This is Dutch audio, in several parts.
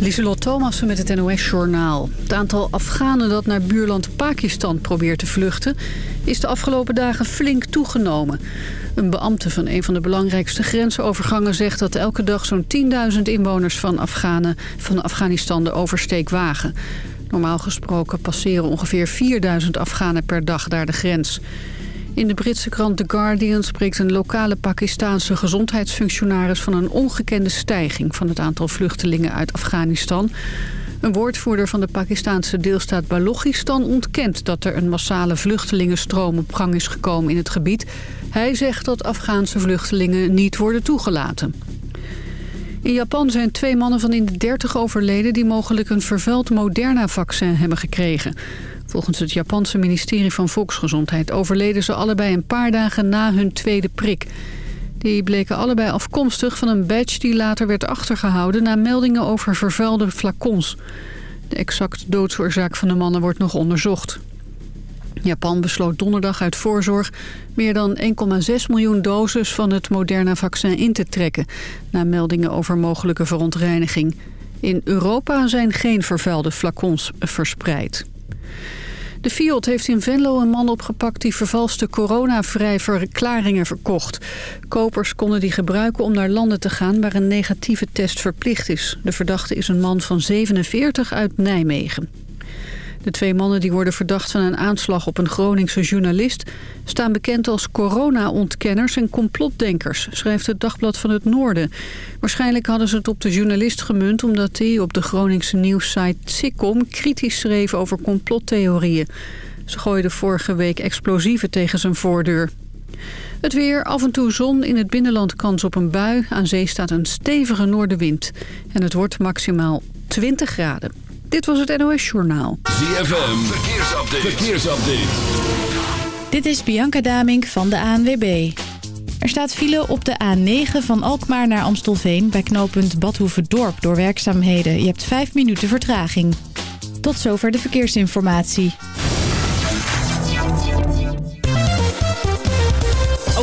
Lieselot Thomassen met het NOS-journaal. Het aantal Afghanen dat naar buurland Pakistan probeert te vluchten... is de afgelopen dagen flink toegenomen. Een beambte van een van de belangrijkste grensovergangen zegt... dat elke dag zo'n 10.000 inwoners van, Afghanen, van Afghanistan de oversteek wagen. Normaal gesproken passeren ongeveer 4.000 Afghanen per dag daar de grens. In de Britse krant The Guardian spreekt een lokale Pakistaanse gezondheidsfunctionaris van een ongekende stijging van het aantal vluchtelingen uit Afghanistan. Een woordvoerder van de Pakistaanse deelstaat Balochistan ontkent dat er een massale vluchtelingenstroom op gang is gekomen in het gebied. Hij zegt dat Afghaanse vluchtelingen niet worden toegelaten. In Japan zijn twee mannen van in de 30 overleden die mogelijk een vervuild Moderna-vaccin hebben gekregen. Volgens het Japanse ministerie van Volksgezondheid overleden ze allebei een paar dagen na hun tweede prik. Die bleken allebei afkomstig van een badge die later werd achtergehouden na meldingen over vervuilde flacons. De exacte doodsoorzaak van de mannen wordt nog onderzocht. Japan besloot donderdag uit voorzorg meer dan 1,6 miljoen doses van het Moderna-vaccin in te trekken... na meldingen over mogelijke verontreiniging. In Europa zijn geen vervuilde flacons verspreid. De Fiat heeft in Venlo een man opgepakt die vervalste coronavrij verklaringen verkocht. Kopers konden die gebruiken om naar landen te gaan waar een negatieve test verplicht is. De verdachte is een man van 47 uit Nijmegen. De twee mannen die worden verdacht van een aanslag op een Groningse journalist... staan bekend als corona-ontkenners en complotdenkers, schrijft het Dagblad van het Noorden. Waarschijnlijk hadden ze het op de journalist gemunt... omdat hij op de Groningse nieuwssite Sikkom kritisch schreef over complottheorieën. Ze gooiden vorige week explosieven tegen zijn voordeur. Het weer, af en toe zon, in het binnenland kans op een bui. Aan zee staat een stevige noordenwind. En het wordt maximaal 20 graden. Dit was het NOS Journaal. ZFM, verkeersupdate. verkeersupdate. Dit is Bianca Damink van de ANWB. Er staat file op de A9 van Alkmaar naar Amstelveen... bij knooppunt Badhoevedorp door werkzaamheden. Je hebt 5 minuten vertraging. Tot zover de verkeersinformatie.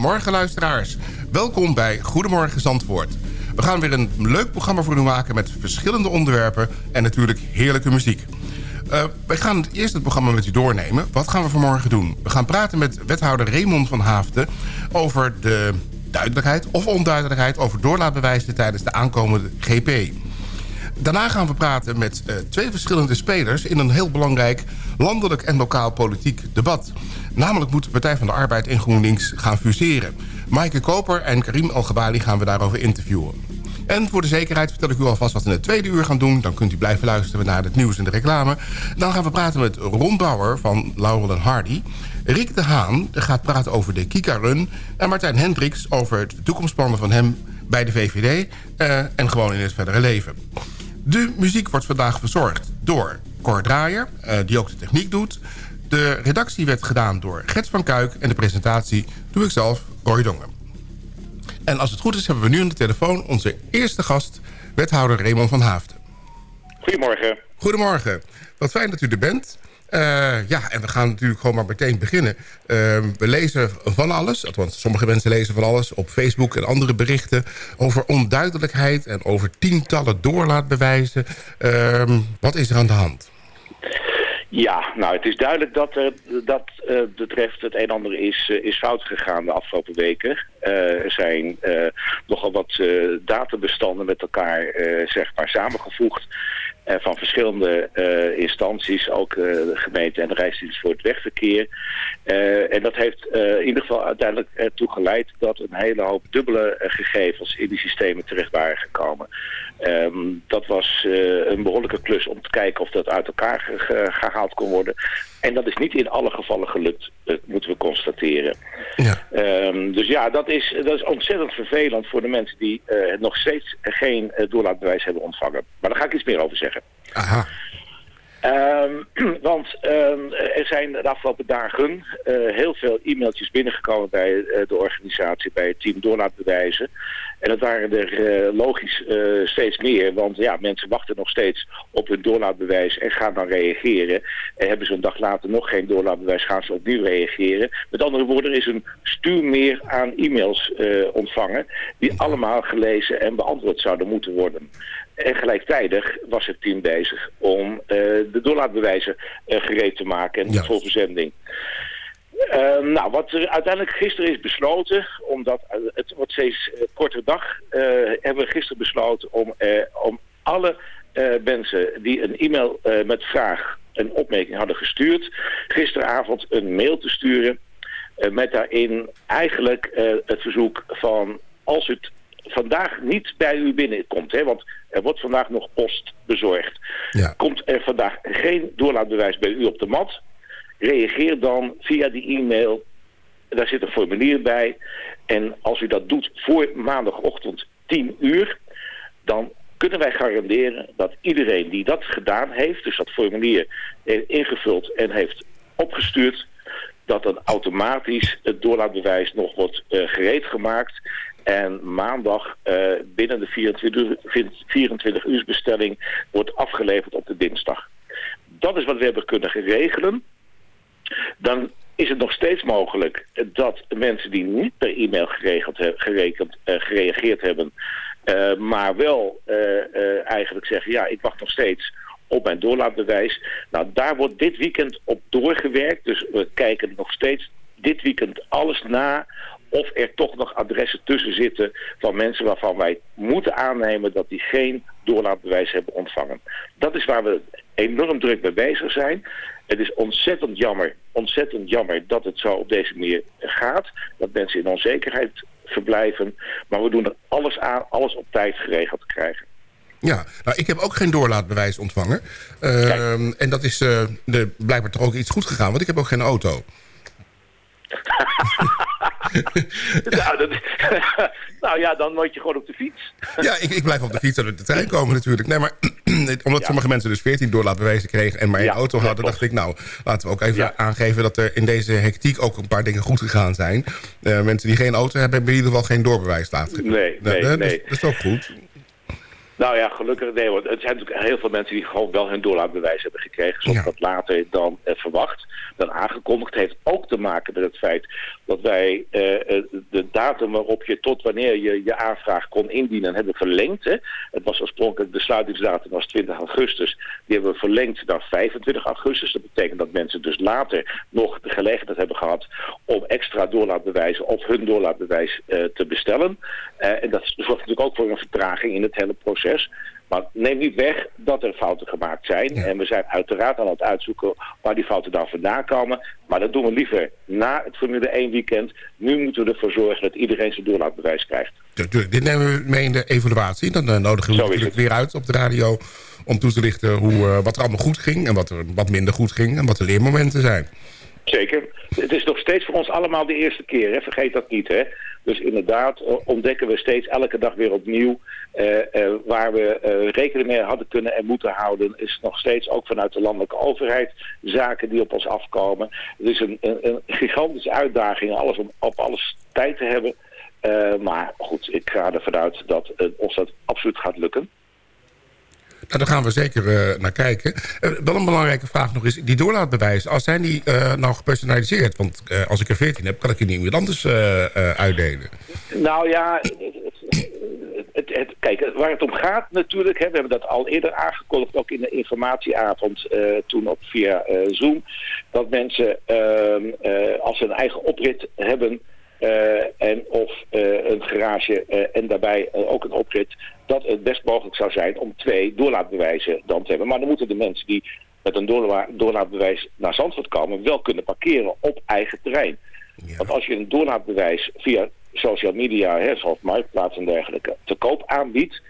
Hele goede morgen luisteraars. Welkom bij Goedemorgen Zandvoort. We gaan weer een leuk programma voor u maken met verschillende onderwerpen en natuurlijk heerlijke muziek. Uh, wij gaan eerst het programma met u doornemen. Wat gaan we vanmorgen doen? We gaan praten met wethouder Raymond van Haafden over de duidelijkheid of onduidelijkheid over doorlaatbewijzen tijdens de aankomende GP. Daarna gaan we praten met uh, twee verschillende spelers in een heel belangrijk landelijk en lokaal politiek debat. Namelijk moet de Partij van de Arbeid en GroenLinks gaan fuseren. Maaike Koper en Karim Al-Gabali gaan we daarover interviewen. En voor de zekerheid vertel ik u alvast wat we in het tweede uur gaan doen. Dan kunt u blijven luisteren naar het nieuws en de reclame. Dan gaan we praten met Ron Bauer van Laurel Hardy. Rick de Haan gaat praten over de Kika Run. En Martijn Hendricks over de toekomstplannen van hem bij de VVD. Eh, en gewoon in het verdere leven. De muziek wordt vandaag verzorgd door Cor Draaier, uh, die ook de techniek doet. De redactie werd gedaan door Gert van Kuik... en de presentatie doe ik zelf, Roy Dongen. En als het goed is, hebben we nu aan de telefoon onze eerste gast... wethouder Raymond van Haafden. Goedemorgen. Goedemorgen. Wat fijn dat u er bent. Uh, ja, en we gaan natuurlijk gewoon maar meteen beginnen. Uh, we lezen van alles, althans sommige mensen lezen van alles... op Facebook en andere berichten over onduidelijkheid... en over tientallen doorlaatbewijzen. Uh, wat is er aan de hand? Ja, nou het is duidelijk dat er dat uh, betreft het een en ander is, uh, is fout gegaan de afgelopen weken. Er zijn nogal wat databestanden met elkaar zeg maar samengevoegd van verschillende instanties, ook de gemeente en de Rijksdienst voor het Wegverkeer. en dat heeft in ieder geval uiteindelijk ertoe geleid dat een hele hoop dubbele gegevens in die systemen terecht waren gekomen. Um, dat was uh, een behoorlijke klus om te kijken of dat uit elkaar gehaald kon worden. En dat is niet in alle gevallen gelukt, dat moeten we constateren. Ja. Um, dus ja, dat is, dat is ontzettend vervelend voor de mensen die uh, nog steeds geen uh, doorlaatbewijs hebben ontvangen. Maar daar ga ik iets meer over zeggen. Aha. Um, want um, er zijn de afgelopen dagen uh, heel veel e-mailtjes binnengekomen bij uh, de organisatie, bij het team doorlaatbewijzen. En dat waren er uh, logisch steeds meer, want ja, mensen wachten nog steeds op hun doorlaatbewijs en gaan dan reageren. En hebben ze een dag later nog geen doorlaatbewijs, gaan ze opnieuw reageren. Met andere woorden, er is een stuur meer aan e-mails ontvangen die allemaal gelezen en beantwoord zouden moeten worden. En gelijktijdig was het team bezig om uh, de doorlaatbewijzen uh, gereed te maken en ja. voor verzending. Uh, nou, wat er uiteindelijk gisteren is besloten, omdat het wordt steeds korte dag, hebben we gisteren besloten om, om alle mensen die een e-mail met vraag en opmerking hadden gestuurd, gisteravond een mail te sturen met daarin eigenlijk het verzoek van als het vandaag niet bij u binnenkomt. Hè, want er wordt vandaag nog post bezorgd. Ja. Komt er vandaag geen doorlaatbewijs bij u op de mat... reageer dan via die e-mail. Daar zit een formulier bij. En als u dat doet voor maandagochtend 10 uur... dan kunnen wij garanderen dat iedereen die dat gedaan heeft... dus dat formulier heeft ingevuld en heeft opgestuurd dat dan automatisch het doorlaatbewijs nog wordt uh, gereed gemaakt. En maandag uh, binnen de 24, 24 uur bestelling wordt afgeleverd op de dinsdag. Dat is wat we hebben kunnen regelen. Dan is het nog steeds mogelijk dat mensen die niet per e-mail geregeld, gerekend, uh, gereageerd hebben... Uh, maar wel eigenlijk zeggen, ja, ik wacht nog steeds op mijn doorlaatbewijs. Nou, daar wordt dit weekend op doorgewerkt. Dus we kijken nog steeds dit weekend alles na of er toch nog adressen tussen zitten van mensen waarvan wij moeten aannemen dat die geen doorlaatbewijs hebben ontvangen. Dat is waar we enorm druk mee bezig zijn. Het is ontzettend jammer, ontzettend jammer dat het zo op deze manier gaat. Dat mensen in onzekerheid verblijven. Maar we doen er alles aan, alles op tijd geregeld te krijgen. Ja, nou, ik heb ook geen doorlaatbewijs ontvangen. Uh, en dat is uh, de, blijkbaar toch ook iets goed gegaan, want ik heb ook geen auto. nou, dat, nou, ja, dan moet je gewoon op de fiets. ja, ik, ik blijf op de fiets en de trein komen natuurlijk. Nee, maar omdat sommige mensen dus 14 doorlaatbewijzen kregen... en maar één ja, auto hadden, dacht ik... nou, laten we ook even aangeven dat er in deze hectiek... ook een paar dingen goed gegaan zijn. Uh, mensen die geen auto hebben... hebben in ieder geval geen doorbewijs laten. Nee, nee, nee. Dat, is, dat is ook goed. Nou ja, gelukkig nee, want het zijn natuurlijk heel veel mensen die gewoon wel hun doorlaatbewijs hebben gekregen, zoals Ja. dat later dan eh, verwacht, dan aangekondigd. Het heeft ook te maken met het feit dat wij eh, eh, de datum waarop je tot wanneer je je aanvraag kon indienen hebben verlengd. Hè. Het was oorspronkelijk de sluitingsdatum was 20 augustus. Die hebben we verlengd naar 25 augustus. Dat betekent dat mensen dus later nog de gelegenheid hebben gehad om extra doorlaatbewijzen of hun doorlaatbewijs eh, te bestellen. En dat zorgt natuurlijk ook voor een vertraging in het hele proces. Maar neem niet weg dat er fouten gemaakt zijn. En we zijn uiteraard aan het uitzoeken waar die fouten dan vandaan komen. Maar dat doen we liever na het Formule 1 weekend. Nu moeten we ervoor zorgen dat iedereen zijn doorlaatbewijs krijgt. Natuurlijk, dit nemen we mee in de evaluatie. Dan eh, nodigen we natuurlijk weer uit op de radio... om toe te lichten hoe, eh, wat er allemaal goed ging... en wat er wat minder goed ging en wat de leermomenten zijn. Zeker. Het is nog steeds voor ons allemaal de eerste keer. Hè? Vergeet dat niet. Hè? Dus inderdaad eh, ontdekken we steeds elke dag weer opnieuw... eh, eh, waar we rekening mee hadden kunnen en moeten houden... is nog steeds ook vanuit de landelijke overheid zaken die op ons afkomen. Het is een, een, gigantische uitdaging alles om op alles tijd te hebben... Maar goed, ik ga ervan uit dat ons dat absoluut gaat lukken. Nou, daar gaan we zeker eh, naar kijken. Eh, wel een belangrijke vraag nog is, die doorlaatbewijzen... als zijn die eh, nou gepersonaliseerd? Want als ik er 14 heb, kan ik die niet iemand anders uitdelen. Nou ja, het, het- kijk, waar het om gaat natuurlijk, hè, we hebben dat al eerder aangekondigd, ook in de informatieavond toen op via Zoom, dat mensen ehm, eh, als ze een eigen oprit hebben en of eh, een garage eh, en daarbij eh, ook een oprit, dat het best mogelijk zou zijn om twee doorlaatbewijzen dan te hebben. Maar dan moeten de mensen die met een doorla- doorlaatbewijs naar Zandvoort komen wel kunnen parkeren op eigen terrein. Want als je een doorlaatbewijs via social media, hè, zoals Marktplaats en dergelijke, te koop aanbiedt,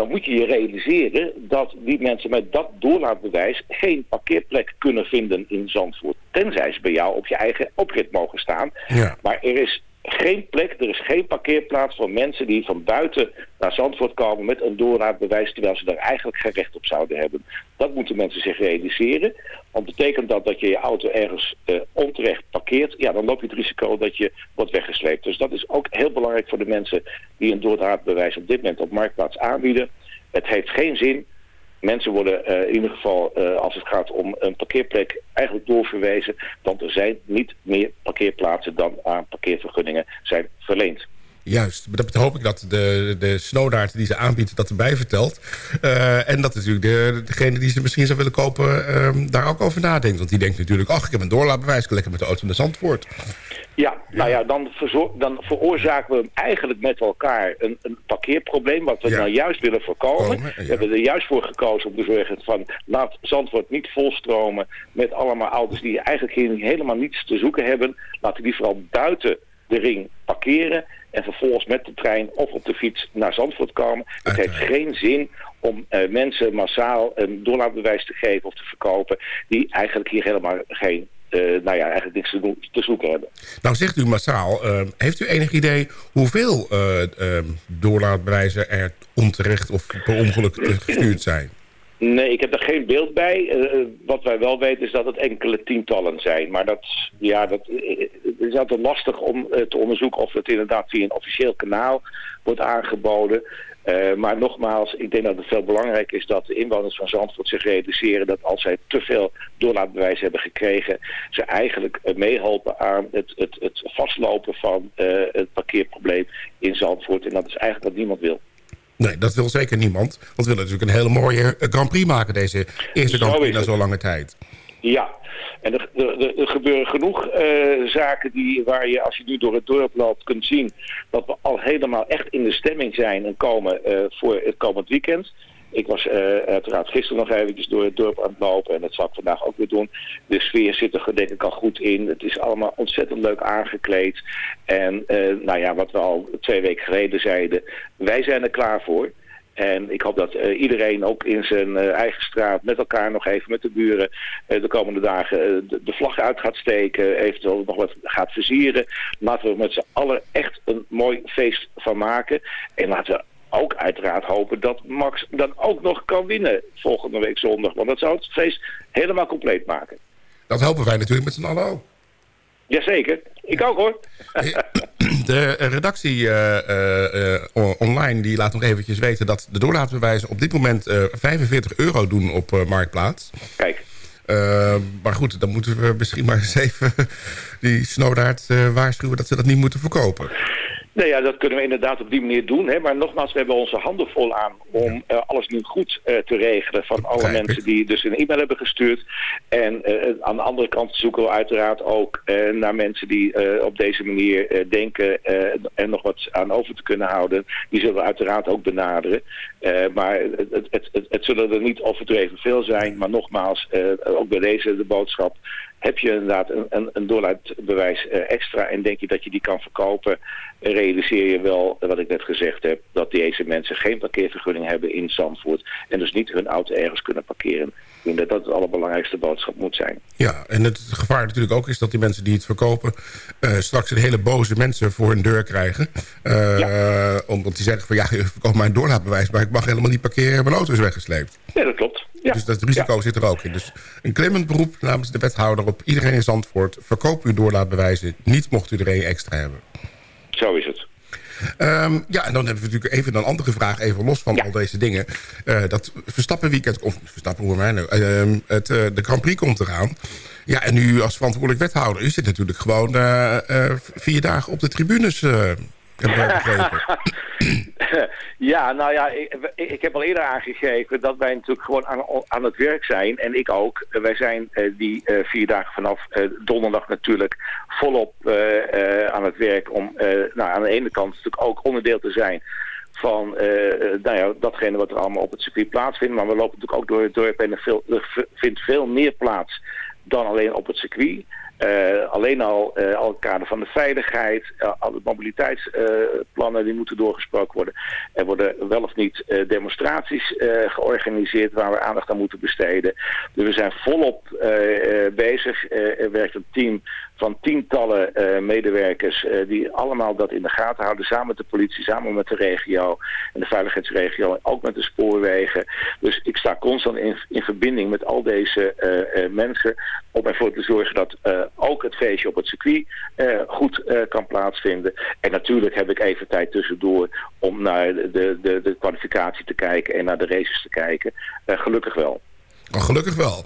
dan moet je je realiseren dat die mensen met dat doorlaatbewijs geen parkeerplek kunnen vinden in Zandvoort. Tenzij ze bij jou op je eigen oprit mogen staan. Ja. Maar er is geen plek, er is geen parkeerplaats voor mensen die van buiten naar Zandvoort komen met een doorlaatbewijs, terwijl ze daar eigenlijk geen recht op zouden hebben. Dat moeten mensen zich realiseren. Want betekent dat dat je je auto ergens eh, onterecht parkeert, ja, dan loop je het risico dat je wordt weggesleept. Dus dat is ook heel belangrijk voor de mensen die een doorlaatbewijs op dit moment op Marktplaats aanbieden. Het heeft geen zin Mensen worden eh, in ieder geval, eh, als het gaat om een parkeerplek, eigenlijk doorverwezen. Want er zijn niet meer parkeerplaatsen dan aan parkeervergunningen zijn verleend. Juist, dat hoop ik dat de, de snowdaart die ze aanbiedt dat erbij vertelt. Eh, en dat natuurlijk de, degene die ze misschien zou willen kopen ehm, daar ook over nadenkt. Want die denkt natuurlijk, ach, ik heb een doorlaatbewijs, ik lekker met de auto naar Zandvoort. Ja, nou ja, dan, dan veroorzaken we eigenlijk met elkaar een, een parkeerprobleem... wat we Ja. nou juist willen voorkomen. Komen, ja. We hebben er juist voor gekozen om te zorgen van... laat Zandvoort niet volstromen met allemaal auto's die eigenlijk hier helemaal niets te zoeken hebben. Laten die vooral buiten de ring parkeren... en vervolgens met de trein of op de fiets naar Zandvoort komen. Het heeft geen zin om eh, mensen massaal een doorlaatbewijs te geven of te verkopen... die eigenlijk hier helemaal geen... eh, nou ja, eigenlijk niks te, doen, te zoeken hebben. Nou zegt u massaal, ehm, heeft u enig idee hoeveel eh, doorlaatbewijzen er onterecht of per ongeluk gestuurd zijn? Nee, ik heb er geen beeld bij. Eh, eh, wat wij wel weten is dat het enkele tientallen zijn. Maar dat, ja, dat eh, het is altijd lastig om eh, te onderzoeken of het inderdaad via een officieel kanaal wordt aangeboden. Eh, maar nogmaals, ik denk dat het veel belangrijk is dat de inwoners van Zandvoort zich realiseren dat als zij te veel doorlaatbewijs hebben gekregen, ze eigenlijk eh, meehelpen aan het, het, het vastlopen van eh, het parkeerprobleem in Zandvoort. En dat is eigenlijk wat niemand wil. Nee, dat wil zeker niemand. Want we willen natuurlijk een hele mooie Grand Prix maken, deze eerste Grand Prix na het. zo lange tijd. Ja, en er, er, gebeuren genoeg eh, zaken die, waar je als je nu door het dorp loopt kunt zien dat we al helemaal echt in de stemming zijn en komen eh, voor het komend weekend. Ik was eh, uiteraard gisteren nog eventjes door het dorp aan het lopen en dat zal ik vandaag ook weer doen. De sfeer zit er denk ik al goed in. Het is allemaal ontzettend leuk aangekleed. En nou ja, wat we al twee weken geleden zeiden, wij zijn er klaar voor. En ik hoop dat eh, iedereen ook in zijn eh, eigen straat met elkaar nog even met de buren eh, de komende dagen de, vlag uit gaat steken, eventueel nog wat gaat versieren. Laten we met z'n allen echt een mooi feest van maken. En laten we ook uiteraard hopen dat Max dan ook nog kan winnen volgende week zondag. Want dat zou het feest helemaal compleet maken. Dat hopen wij natuurlijk met z'n allen ook. Jazeker, ik ook hoor. De redactie uh, uh, online die laat nog eventjes weten... dat de doorlaatbewijzen op dit moment 45 euro doen op Marktplaats. Kijk. maar goed, dan moeten we misschien maar eens even die snowdaard waarschuwen... dat ze dat niet moeten verkopen. Nee, ja, dat kunnen we inderdaad op die manier doen. Hè? Maar nogmaals, we hebben onze handen vol aan om uh, alles nu goed uh, te regelen van alle mensen die dus een e-mail hebben gestuurd. En uh, aan de andere kant zoeken we uiteraard ook naar mensen die op deze manier denken en nog wat aan over te kunnen houden. Die zullen we uiteraard ook benaderen. maar het, het, het, het, zullen er niet overdreven veel zijn. Maar nogmaals, ook bij deze de boodschap heb je inderdaad een, een, een doorlaatbewijs uh, extra en denk je dat je die kan verkopen, realiseer je wel, wat ik net gezegd heb, dat deze mensen geen parkeervergunning hebben in Zandvoort en dus niet hun auto ergens kunnen parkeren. Ik denk dat dat het allerbelangrijkste boodschap moet zijn. Ja, en het gevaar natuurlijk ook is dat die mensen die het verkopen uh, straks een hele boze mensen voor hun deur krijgen. Uh, ja. Omdat die zeggen van ja, je verkoopt mij een doorlaatbewijs, maar ik mag helemaal niet parkeren, mijn auto is weggesleept. Ja, dat klopt. Ja. Dus dat risico zit er ook in. Dus een klemmend beroep namens de wethouder op iedereen in Zandvoort. Verkoop uw doorlaatbewijzen. Niet mocht u er een extra hebben. Zo is het. Um, ja, en dan hebben we natuurlijk even een andere vraag, even los van ja. al deze dingen. Uh, dat Verstappen weekend, of Verstappen hoe mij nou, uh, het, uh, de Grand Prix komt eraan. Ja, en nu als verantwoordelijk wethouder, u zit natuurlijk gewoon vier dagen op de tribunes ja, nou ja, ik, ik, heb al eerder aangegeven dat wij natuurlijk gewoon aan, aan het werk zijn. En ik ook. Wij zijn uh, die uh, vier dagen vanaf uh, donderdag natuurlijk volop aan het werk om nou, aan de ene kant natuurlijk ook onderdeel te zijn van nou ja, datgene wat er allemaal op het circuit plaatsvindt. Maar we lopen natuurlijk ook door het dorp en er, veel, er vindt veel meer plaats dan alleen op het circuit. Uh, alleen al, uh, al het kader van de veiligheid, uh, alle mobiliteitsplannen die moeten doorgesproken worden. Er worden wel of niet demonstraties georganiseerd waar we aandacht aan moeten besteden. Dus we zijn volop bezig. er werkt een team van tientallen medewerkers die allemaal dat in de gaten houden. Samen met de politie, samen met de regio en de veiligheidsregio. Ook met de spoorwegen. Dus ik sta constant in, in verbinding met al deze mensen om ervoor te zorgen dat ook het feestje op het circuit goed kan plaatsvinden. En natuurlijk heb ik even tijd tussendoor om naar de, de, de kwalificatie te kijken en naar de races te kijken. Gelukkig wel. Oh, gelukkig wel.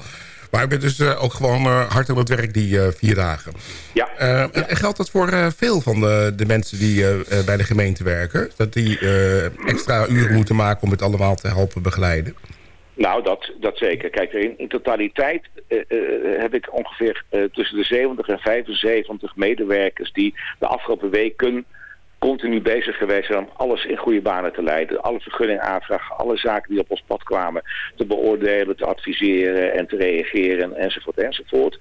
Maar ik ben dus ook gewoon hard aan het werk die vier dagen. Ja. geldt dat voor veel van de, de mensen die bij de gemeente werken? Dat die extra uren moeten maken om het allemaal te helpen begeleiden? Nou, dat, dat zeker. Kijk, in, in totaliteit uh, uh, heb ik ongeveer uh, tussen de 70 en 75 medewerkers die de afgelopen weken continu bezig geweest zijn om alles in goede banen te leiden. Alle vergunningaanvragen, alle zaken die op ons pad kwamen te beoordelen, te adviseren en te reageren enzovoort enzovoort.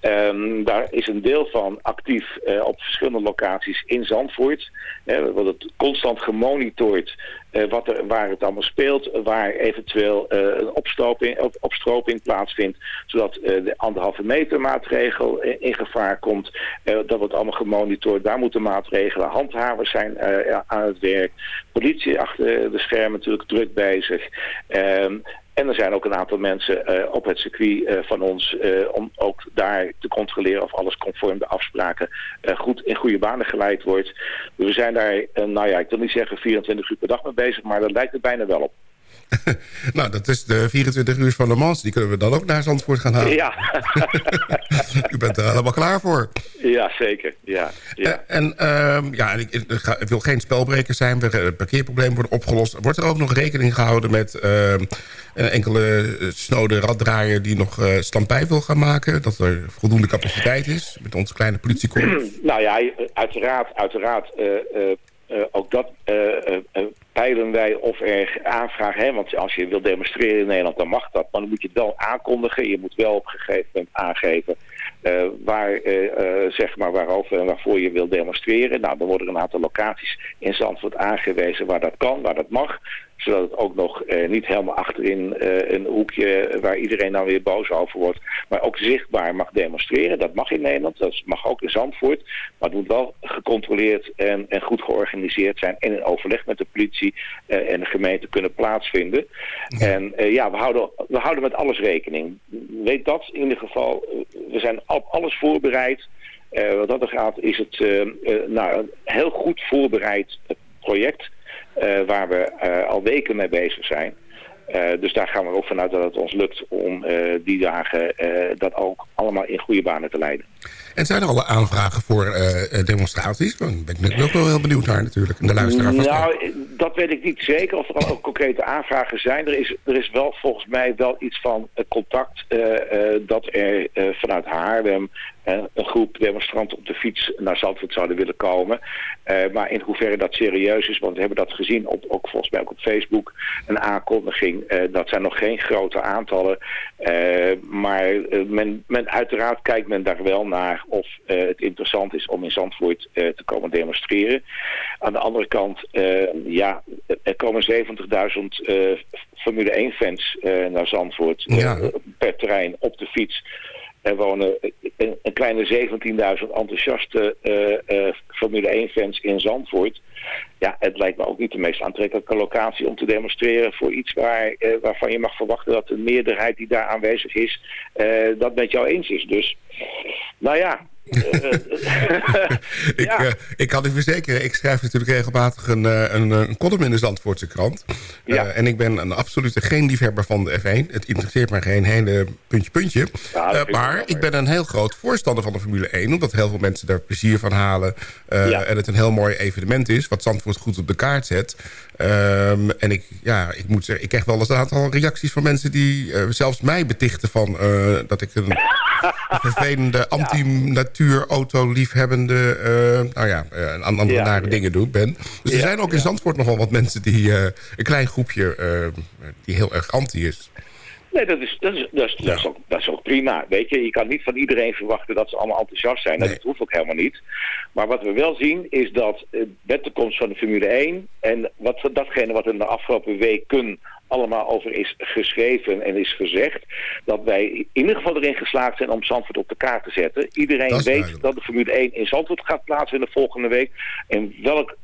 Um, daar is een deel van actief uh, op verschillende locaties in Zandvoort. Uh, we worden constant gemonitord uh, wat er, waar het allemaal speelt, waar eventueel een opstroping, op, plaatsvindt, zodat de anderhalve meter maatregel in, in gevaar komt. dat wordt allemaal gemonitord. Daar moeten maatregelen handhaven zijn aan het werk. Politie achter de schermen natuurlijk druk bezig. En er zijn ook een aantal mensen uh, op het circuit uh, van ons uh, om ook daar te controleren of alles conform de afspraken goed in goede banen geleid wordt. We zijn daar, nou ja, ik wil niet zeggen 24 uur per dag mee bezig, maar dat lijkt er bijna wel op. nou, dat is de 24 uur van Le Mans. Die kunnen we dan ook naar Zandvoort gaan halen. Ja. U bent er helemaal klaar voor. Ja, zeker. Ja, ja. Uh, en uh, ja, ik, ik, wil geen spelbreker zijn. Het parkeerprobleem wordt opgelost. Wordt er ook nog rekening gehouden met uh, een enkele snode raddraaier... die nog uh, standbij wil gaan maken? Dat er voldoende capaciteit is met onze kleine politiekorps? nou ja, uiteraard, uiteraard uh, ook dat uh, peilen wij of er aanvragen... Hè, want als je wil demonstreren in Nederland, dan mag dat. Maar dan moet je het wel aankondigen. Je moet wel op een gegeven moment aangeven... waar, zeg maar waarover en waarvoor je wil demonstreren. Nou, dan worden er een aantal locaties in Zandvoort aangewezen waar dat kan, waar dat mag zodat het ook nog eh, niet helemaal achterin eh, een hoekje waar iedereen dan weer boos over wordt. Maar ook zichtbaar mag demonstreren. Dat mag in Nederland. Dat mag ook in Zandvoort. Maar het moet wel gecontroleerd en, en goed georganiseerd zijn. En in overleg met de politie uh, en de gemeente kunnen plaatsvinden. Ja. En ja, we houden, we houden met alles rekening. Weet dat in ieder geval. we zijn op alles voorbereid. wat dat er gaat is het nou, een heel goed voorbereid project waar we al weken mee bezig zijn. dus daar gaan we ook vanuit dat het ons lukt om die dagen dat ook allemaal in goede banen te leiden. En zijn er alle aanvragen voor uh, demonstraties? Daar ben ik ook wel heel benieuwd naar natuurlijk. De luisteraar nou, dat weet ik niet zeker of er al ook concrete aanvragen zijn. Er is, er is wel volgens mij wel iets van contact uh, uh, dat er vanuit Haarlem een groep demonstranten op de fiets naar Zandvoort zouden willen komen. maar in hoeverre dat serieus is, want we hebben dat gezien, op, ook volgens mij ook op Facebook, een aankondiging. dat zijn nog geen grote aantallen. maar men, men, uiteraard kijkt men daar wel naar of het interessant is om in Zandvoort te komen demonstreren. Aan de andere kant, ja, er komen 70.000 Formule 1 fans naar Zandvoort ja. per terrein op de fiets. Er wonen een, kleine 17.000 enthousiaste Formule 1 fans in Zandvoort. Ja, het lijkt me ook niet de meest aantrekkelijke locatie om te demonstreren voor iets waar, waarvan je mag verwachten dat de meerderheid die daar aanwezig is, dat met jou eens is. Dus nou ja, ik, ja. uh, ik kan u verzekeren, ik schrijf natuurlijk regelmatig een, uh, een, een, column in de Zandvoortse krant. Uh, ja. En ik ben een absolute geen liefhebber van de F1. Het interesseert me geen hele puntje puntje. Ja, maar ik ben een heel groot voorstander van de Formule 1. Omdat heel veel mensen daar plezier van halen. En het een heel mooi evenement is. Wat Zandvoort goed op de kaart zet. Um, en ik, ja, ik moet zeggen, ik krijg wel eens een aantal reacties van mensen die zelfs mij betichten van dat ik een vervelende anti-natuur auto liefhebbende uh, nou ja, uh, andere ja, nare dingen doe, ben. Dus er zijn ook in Zandvoort nogal wat mensen die, uh, een klein groepje, die heel erg anti is. Nee, dat is, dat, is, dat, is, dat, is ook, dat is ook prima. Weet je, je kan niet van iedereen verwachten dat ze allemaal enthousiast zijn. Nee. Dat hoeft ook helemaal niet. Maar wat we wel zien is dat met de komst van de Formule 1... en wat, datgene wat in de afgelopen weken allemaal over is geschreven en is gezegd... dat wij in ieder geval erin geslaagd zijn om Zandvoort op de kaart te zetten. Iedereen weet dat de Formule 1 in Zandvoort gaat plaatsvinden volgende week. En welk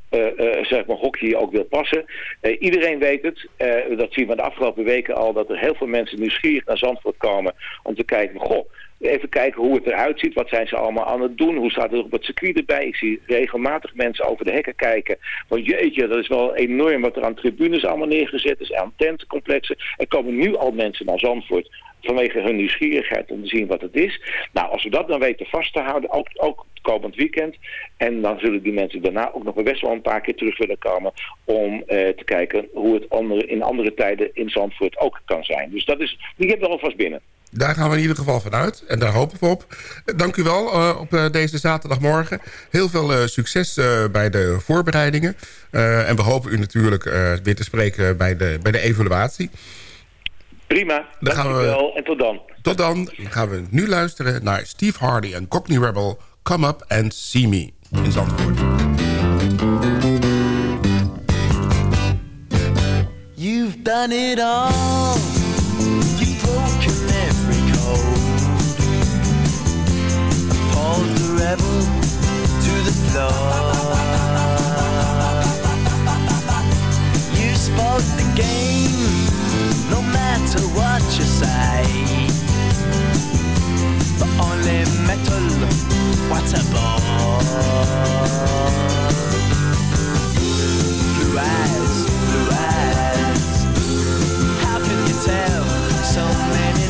zeg maar hokje ook wil passen. Uh, iedereen weet het. dat zien we de afgelopen weken al. Dat er heel veel mensen nieuwsgierig naar Zandvoort komen. Om te kijken, goh, even kijken hoe het eruit ziet. Wat zijn ze allemaal aan het doen? Hoe staat het op het circuit erbij? Ik zie regelmatig mensen over de hekken kijken. Van jeetje, dat is wel enorm wat er aan tribunes allemaal neergezet is. Aan tentencomplexen. Er komen nu al mensen naar Zandvoort vanwege hun nieuwsgierigheid om te zien wat het is. Nou, als we dat dan weten vast te houden, ook, ook komend weekend. En dan zullen die mensen daarna ook nog best wel een paar keer terug willen komen om eh, te kijken hoe het andere, in andere tijden in Zandvoort ook kan zijn. Dus dat is, die hebben we alvast binnen. Daar gaan we in ieder geval vanuit. En daar hopen we op. Dank u wel uh, op uh, deze zaterdagmorgen. Heel veel uh, succes bij de voorbereidingen. en we hopen u natuurlijk weer te spreken bij de, bij de evaluatie. Prima, dan gaan we, wel en tot dan. Tot dan. Dan gaan we nu luisteren naar Steve Hardy en Cockney Rebel... Come Up and See Me in Zandvoort. You've done it all. To. You spoke the game, no matter what you say. But only metal what a ball. Blue eyes, blue eyes. How can you tell so many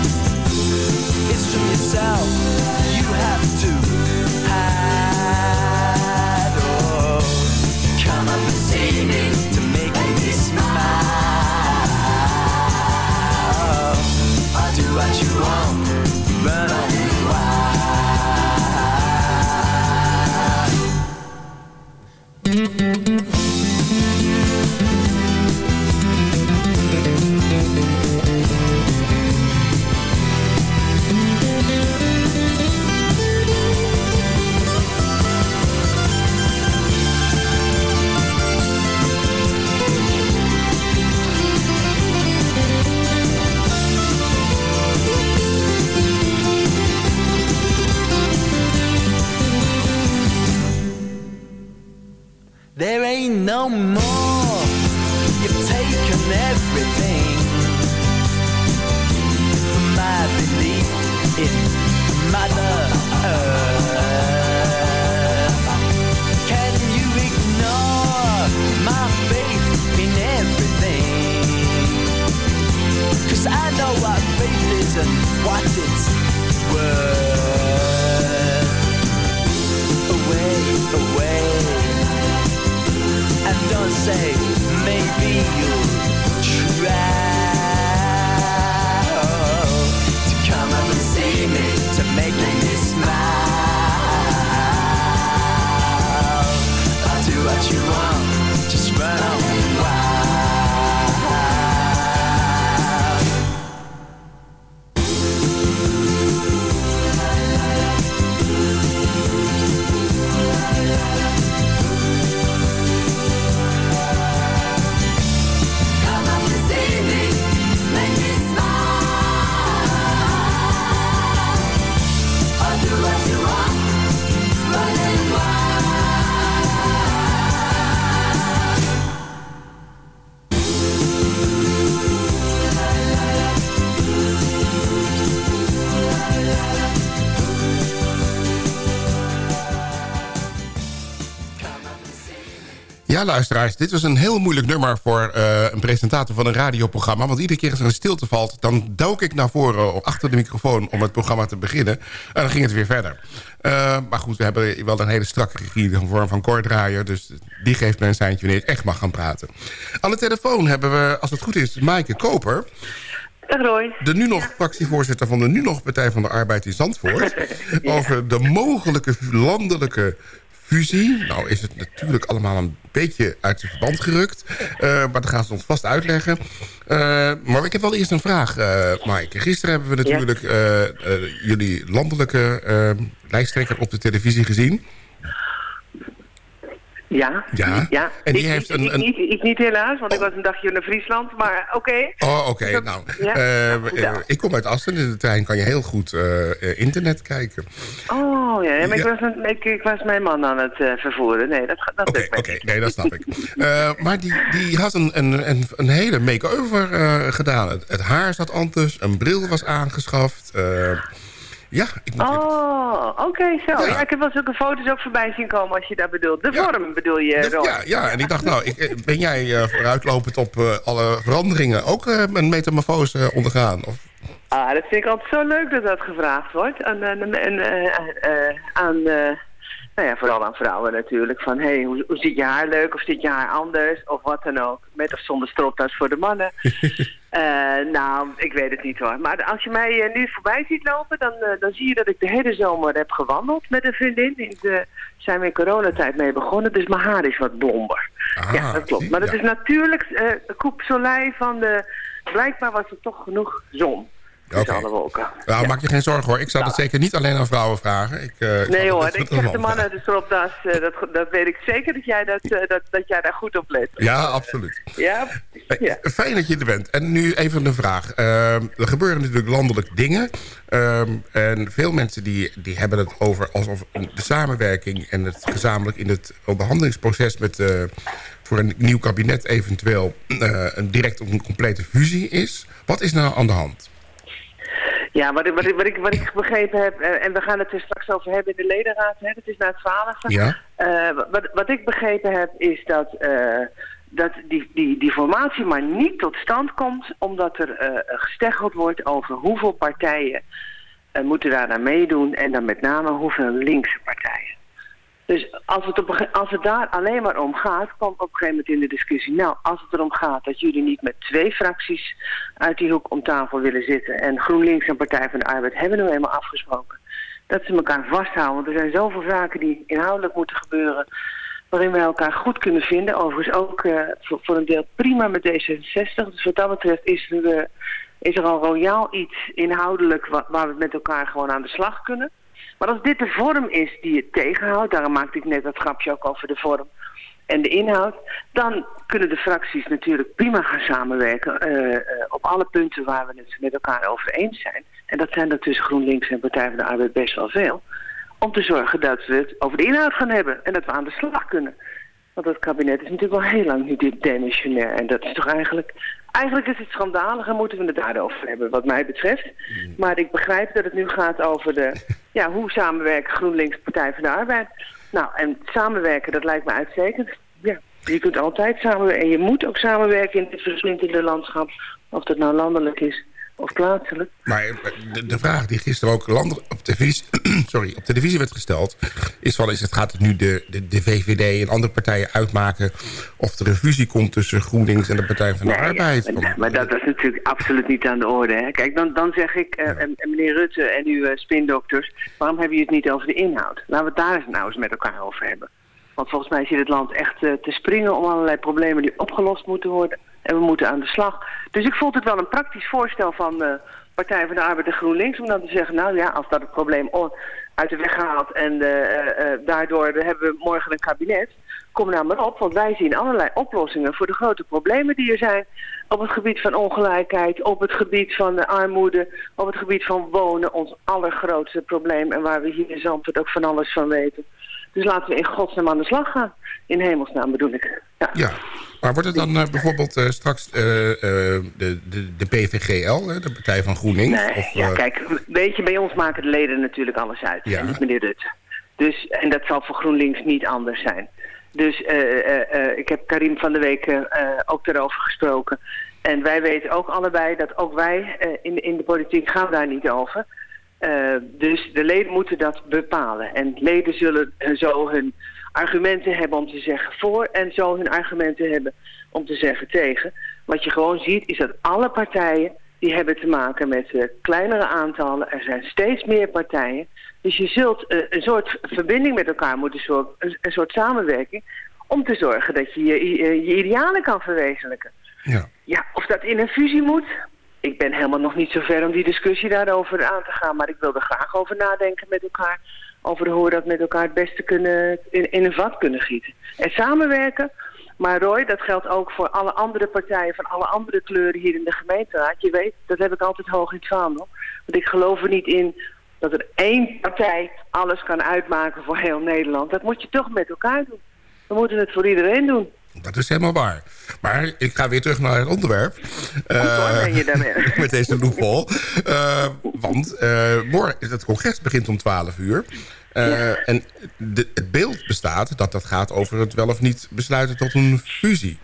yourself. You have to Ja, luisteraars, dit was een heel moeilijk nummer voor eh, een presentator van een radioprogramma. Want iedere keer als er een stilte valt, dan dook ik naar voren achter de microfoon om het programma te beginnen. En dan ging het weer verder. Eh, maar goed, we hebben wel een hele strakke regie in vorm van koordraaier. Dus die geeft me een seintje wanneer ik echt mag gaan praten. Aan de telefoon hebben we, als het goed is, Maaike Koper. Dag Roy. De nu nog fractievoorzitter van de nu nog Partij van de Arbeid in Zandvoort. Over de mogelijke landelijke fusie. Nou is het natuurlijk allemaal een beetje uit zijn verband gerukt. Eh, maar dat gaan ze ons vast uitleggen. Eh, maar ik heb wel eerst een vraag, eh Maaike. Gisteren hebben we natuurlijk jullie landelijke lijsttrekker op de televisie gezien. Ja, Ja. ja. En die ik, heeft ik, een- ik niet, ik niet helaas, want ik was een dagje naar Friesland, maar oké. Oh, oké. Nou, ja, eh, eh, ik kom uit Assen. In de trein kan je heel goed eh, internet kijken. Oh ja, maar Ik, was een, ik, was mijn man aan het vervoeren. Nee, dat, gaat- dat Oké, niet. nee, dat snap ik. Maar die, die had een, een, een, een hele make-over gedaan. Het, het haar zat anders, een bril was aangeschaft. Ja, ik moet... Oh, oké, zo. Ja. Ja. ik heb wel zulke foto's ook voorbij zien komen als je dat bedoelt. De Ja. vorm bedoel je, Roy? ja, ja, en ik dacht, nou, ik, eh, ben jij eh, vooruitlopend op eh, alle veranderingen ook een metamorfose ondergaan? Of, Ah, dat vind ik altijd zo leuk dat dat gevraagd wordt. En, en, en, eh, eh, aan, eh, nou ja, vooral aan vrouwen natuurlijk. Van, hey, hoe, hoe zit je haar leuk of zit je haar anders? Of wat dan ook. Met of zonder stropdas voor de mannen. Eh, nou, ik weet het niet hoor. Maar als je mij eh, nu voorbij ziet lopen, dan, eh, dan zie je dat ik de hele zomer heb gewandeld met een vriendin. In de, zijn we in coronatijd mee begonnen, dus mijn haar is wat blonder. Ah, ja, dat klopt. Maar dat ja. is natuurlijk de coupe soleil van de... Blijkbaar was er toch genoeg zon. Nou, Ja. maak je geen zorgen hoor. Ik zou dat zeker niet alleen aan vrouwen vragen. Ik, eh, ik Nee dat hoor, ik met een zeg de man mannen vragen. de stropdas, eh, dat, dat weet ik zeker dat jij, dat, dat, dat jij daar goed op let. Ja, absoluut. Ja? Ja. Fijn dat je er bent. En nu even een vraag. Ehm, er gebeuren natuurlijk landelijk dingen. Ehm, en veel mensen die, die hebben het over alsof de samenwerking... en het gezamenlijk in het onderhandelingsproces... Met, voor een nieuw kabinet eventueel eh, een direct een complete fusie is. Wat is nou aan de hand? Ja, wat ik, wat, wat, ik, wat ik begrepen heb, en we gaan het er straks over hebben in de ledenraad, hè, dat is na het twaalfde. Ja. Eh, wat, wat ik begrepen heb is dat, eh, dat die, die, die formatie maar niet tot stand komt omdat er eh gesteggeld wordt over hoeveel partijen moeten daar aan meedoen en dan met name hoeveel linkse partijen. Dus als het, op, als het daar alleen maar om gaat, kwam op een gegeven moment in de discussie... nou, als het erom gaat dat jullie niet met twee fracties uit die hoek om tafel willen zitten... en GroenLinks en Partij van de Arbeid hebben nu eenmaal afgesproken... dat ze elkaar vasthouden. Want er zijn zoveel zaken die inhoudelijk moeten gebeuren... waarin we elkaar goed kunnen vinden. Overigens ook eh, voor, voor een deel prima met D66. Dus wat dat betreft is er, eh, is er al royaal iets inhoudelijk... wa- waar we met elkaar gewoon aan de slag kunnen... Maar als dit de vorm is die het tegenhoudt, daarom maakte ik net dat grapje ook over de vorm en de inhoud, dan kunnen de fracties natuurlijk prima gaan samenwerken eh, eh, op alle punten waar we het met elkaar over eens zijn. En dat zijn er tussen GroenLinks en Partij van de Arbeid best wel veel. Om te zorgen dat we het over de inhoud gaan hebben en dat we aan de slag kunnen. Want het kabinet is natuurlijk al heel lang nu dit demissionair. En dat is toch eigenlijk... Eigenlijk is het schandalig en moeten we het daarover hebben, wat mij betreft. Maar ik begrijp dat het nu gaat over de, ja, hoe samenwerken GroenLinks Partij van de Arbeid. Nou, en samenwerken, dat lijkt me uitstekend. Ja, je kunt altijd samenwerken. En je moet ook samenwerken in dit versplinterde landschap. Of dat nou landelijk is of plaatselijk. Maar eh, de, de vraag die gisteren ook landelijk op televisie, sorry, op televisie werd gesteld... is van, is het, gaat het nu de, de, de VVD en andere partijen uitmaken... of er een fusie komt tussen GroenLinks en de Partij van de Nee, Arbeid? ja, maar, maar dat is natuurlijk absoluut niet aan de orde. Hè? Kijk, dan, dan zeg ik, en- en meneer Rutte en uw eh, spindokters... waarom hebben jullie het niet over de inhoud? Laten we het daar eens nou eens met elkaar over hebben. Want volgens mij zit het land echt te springen om allerlei problemen die opgelost moeten worden. En we moeten aan de slag. Dus ik vond het wel een praktisch voorstel van eh Partij van de Arbeid en GroenLinks... om dan te zeggen, nou ja, als dat het probleem uit de weg gehaald... en eh, eh, daardoor hebben we morgen een kabinet... kom nou maar op, want wij zien allerlei oplossingen... voor de grote problemen die er zijn... op het gebied van ongelijkheid, op het gebied van eh, armoede... op het gebied van wonen, ons allergrootste probleem... en waar we hier in Zandvoort ook van alles van weten... Dus laten we in godsnaam aan de slag gaan. In hemelsnaam bedoel ik. Ja. Ja, maar wordt het dan eh, bijvoorbeeld eh, straks eh, de, de, de PVGL, de Partij van GroenLinks? Nee, of, ja, kijk, weet je, bij ons maken de leden natuurlijk alles uit. Ja. En niet meneer Rutte. Dus, en dat zal voor GroenLinks niet anders zijn. Dus ik heb Karim van eh, eh, ook daarover gesproken. En wij weten ook allebei dat ook wij in, in de politiek gaan daar niet over. Eh, dus de leden moeten dat bepalen. En leden zullen zo hun argumenten hebben om te zeggen voor... en zo hun argumenten hebben om te zeggen tegen. Wat je gewoon ziet is dat alle partijen... die hebben te maken met eh, kleinere aantallen. Er zijn steeds meer partijen. Dus je zult eh, een soort verbinding met elkaar moeten zorgen... een, een soort samenwerking... om te zorgen dat je je, je, je idealen kan verwezenlijken. ja. Ja, of dat in een fusie moet. Ik ben helemaal nog niet zo ver om die discussie daarover aan te gaan. Maar ik wil er graag over nadenken met elkaar. Over hoe we dat met elkaar het beste kunnen, in, in een vat kunnen gieten. En samenwerken. Maar Roy, dat geldt ook voor alle andere partijen van alle andere kleuren hier in de gemeenteraad. Je weet, dat heb ik altijd hoog in het vaandel. Want ik geloof er niet in dat er één partij alles kan uitmaken voor heel Nederland. Dat moet je toch met elkaar doen. We moeten het voor iedereen doen. Dat is helemaal waar. Maar ik ga weer terug naar het onderwerp. hoor, ben je daarmee. met deze loophole. Eh, want eh, morgen, het congres begint om 12 uur. Eh, En de, het beeld bestaat dat dat gaat over het wel of niet besluiten tot een fusie.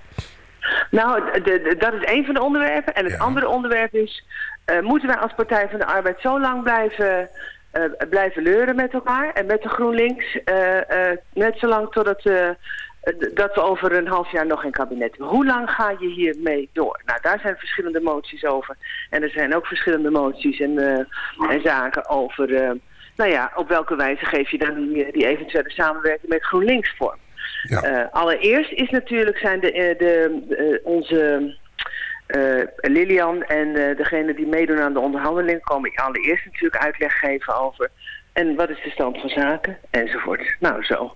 Nou, de, de- dat is een van de onderwerpen. En het Ja. andere onderwerp is... eh, moeten wij als Partij van de Arbeid zo lang blijven, eh, blijven leuren met elkaar... en met de GroenLinks, eh, eh, net zolang totdat eh, d- dat we over een half jaar nog geen kabinet hebben. Hoe lang ga je hiermee door? Nou, daar zijn verschillende moties over. En er zijn ook verschillende moties en, eh, en zaken over... eh, nou ja, op welke wijze geef je dan die, die eventuele samenwerking met GroenLinks vorm? Ja. Eh, allereerst is natuurlijk zijn de, eh, de, eh, onze eh, Lilian en eh, degene die meedoen aan de onderhandeling komen allereerst natuurlijk uitleg geven over en wat is de stand van zaken enzovoort. Nou zo.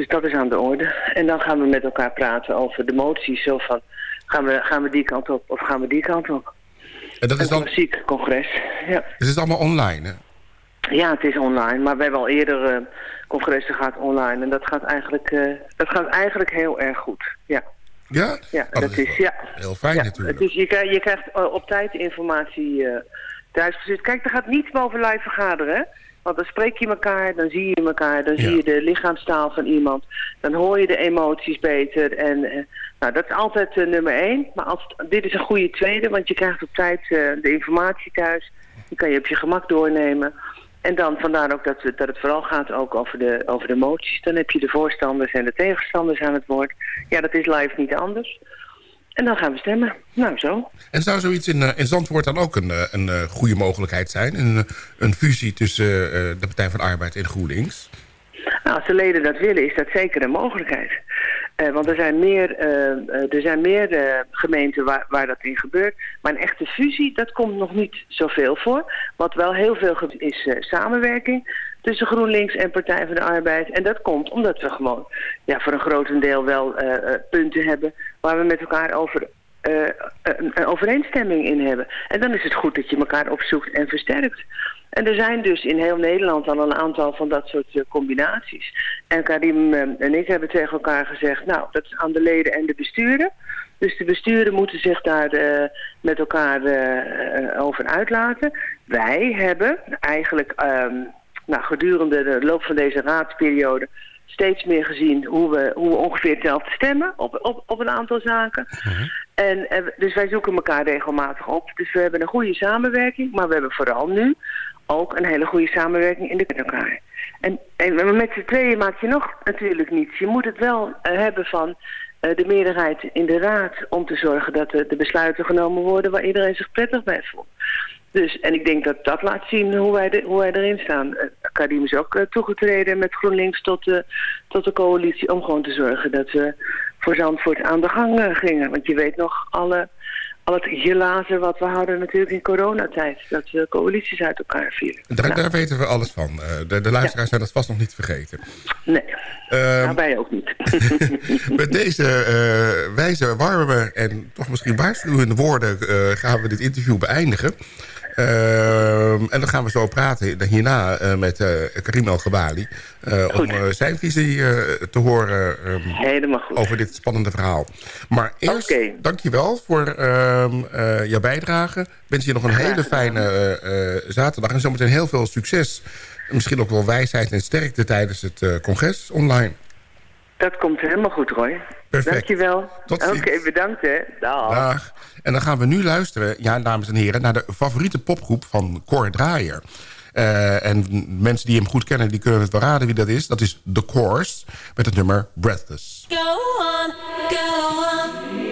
Dus dat is aan de orde. En dan gaan we met elkaar praten over de moties. Zo van, gaan we, gaan we die kant op of gaan we die kant op? En dat is Een dan, klassiek congres. Ja. dus het is allemaal online, hè? Ja, het is online, maar we hebben al eerder eh, congressen gehad online. En dat gaat eigenlijk, eh, dat gaat eigenlijk heel erg goed. Ja, Ja? ja Oh, dat is, ja. Heel fijn ja, natuurlijk. Dus je, krijgt- je krijgt eh, op tijd informatie eh thuisgestuurd. Kijk, er gaat niets boven live vergaderen, hè? Want dan spreek je elkaar, dan zie je elkaar, dan Ja. zie je de lichaamstaal van iemand. Dan hoor je de emoties beter. En eh, nou, dat is altijd eh, nummer één. Maar als, dit is een goede tweede, want je krijgt op tijd eh, de informatie thuis. Die kan je op je gemak doornemen. En dan vandaar ook dat, dat het vooral gaat ook over de, over de moties. Dan heb je de voorstanders en de tegenstanders aan het woord. Ja, dat is live niet anders. En dan gaan we stemmen. Nou, zo. En zou zoiets in, eh, in Zandvoort dan ook een, eh, een eh, goede mogelijkheid zijn? Een, een fusie tussen de Partij van de Arbeid en GroenLinks? Nou, als de leden dat willen, is dat zeker een mogelijkheid. Eh, want er zijn meer, er zijn meer gemeenten waar, waar dat in gebeurt. Maar een echte fusie, dat komt nog niet zoveel voor. Wat wel heel veel is eh, samenwerking tussen GroenLinks en Partij van de Arbeid. En dat komt omdat we gewoon ja, voor een grotendeel wel eh, eh, punten hebben... waar we met elkaar over eh, een, een overeenstemming in hebben. En dan is het goed dat je elkaar opzoekt en versterkt. En er zijn dus in heel Nederland al een aantal van dat soort combinaties. En Karim en ik hebben tegen elkaar gezegd, nou, dat is aan de leden en de besturen. Dus de besturen moeten zich daar met elkaar over uitlaten. Wij hebben eigenlijk ehm, nou, gedurende de loop van deze raadsperiode steeds meer gezien hoe we, hoe we ongeveer hetzelfde stemmen op, op, op een aantal zaken. En, eh, dus wij zoeken elkaar regelmatig op. Dus we hebben een goede samenwerking, maar we hebben vooral nu ook een hele goede samenwerking in de met elkaar. En, en met z'n tweeën maak je nog natuurlijk niets. Je moet het wel eh, hebben van eh, de meerderheid in de raad om te zorgen dat de, de besluiten genomen worden waar iedereen zich prettig bij voelt. Dus, en ik denk dat dat laat zien hoe wij, de, hoe wij erin staan. Kadim is ook uh, toegetreden met GroenLinks tot de, tot de coalitie... om gewoon te zorgen dat we voor Zandvoort aan de gang uh, gingen. Want je weet nog, alle, al het gelazen wat we hadden natuurlijk in coronatijd... dat de coalities uit elkaar vielen. Daar, Nou, daar weten we alles van. Eh, de, de luisteraars zijn dat vast nog niet vergeten. Nee, Ehm, nou, wij ook niet. Met deze eh, wijze, warme en toch misschien waarschuwende woorden... eh, gaan we dit interview beëindigen. Ehm, en dan gaan we zo praten hierna eh, met eh Karim El-Gabali... eh, om zijn visie te horen ehm, over dit spannende verhaal. Maar eerst, Oké. dankjewel voor ehm, eh, jouw bijdrage. Ik wens je nog een Graag hele fijne zaterdag. En zometeen heel veel succes. En misschien ook wel wijsheid en sterkte tijdens het congres online. Dat komt helemaal goed, Roy. Perfect. Dankjewel. Tot Oké, ziens. bedankt hè. Dag. Dag. En dan gaan we nu luisteren, ja, dames en heren... naar de favoriete popgroep van Cor Draaier. Eh, en mensen die hem goed kennen, die kunnen het wel raden wie dat is. Dat is The Course, met het nummer Breathless. Go on, go on,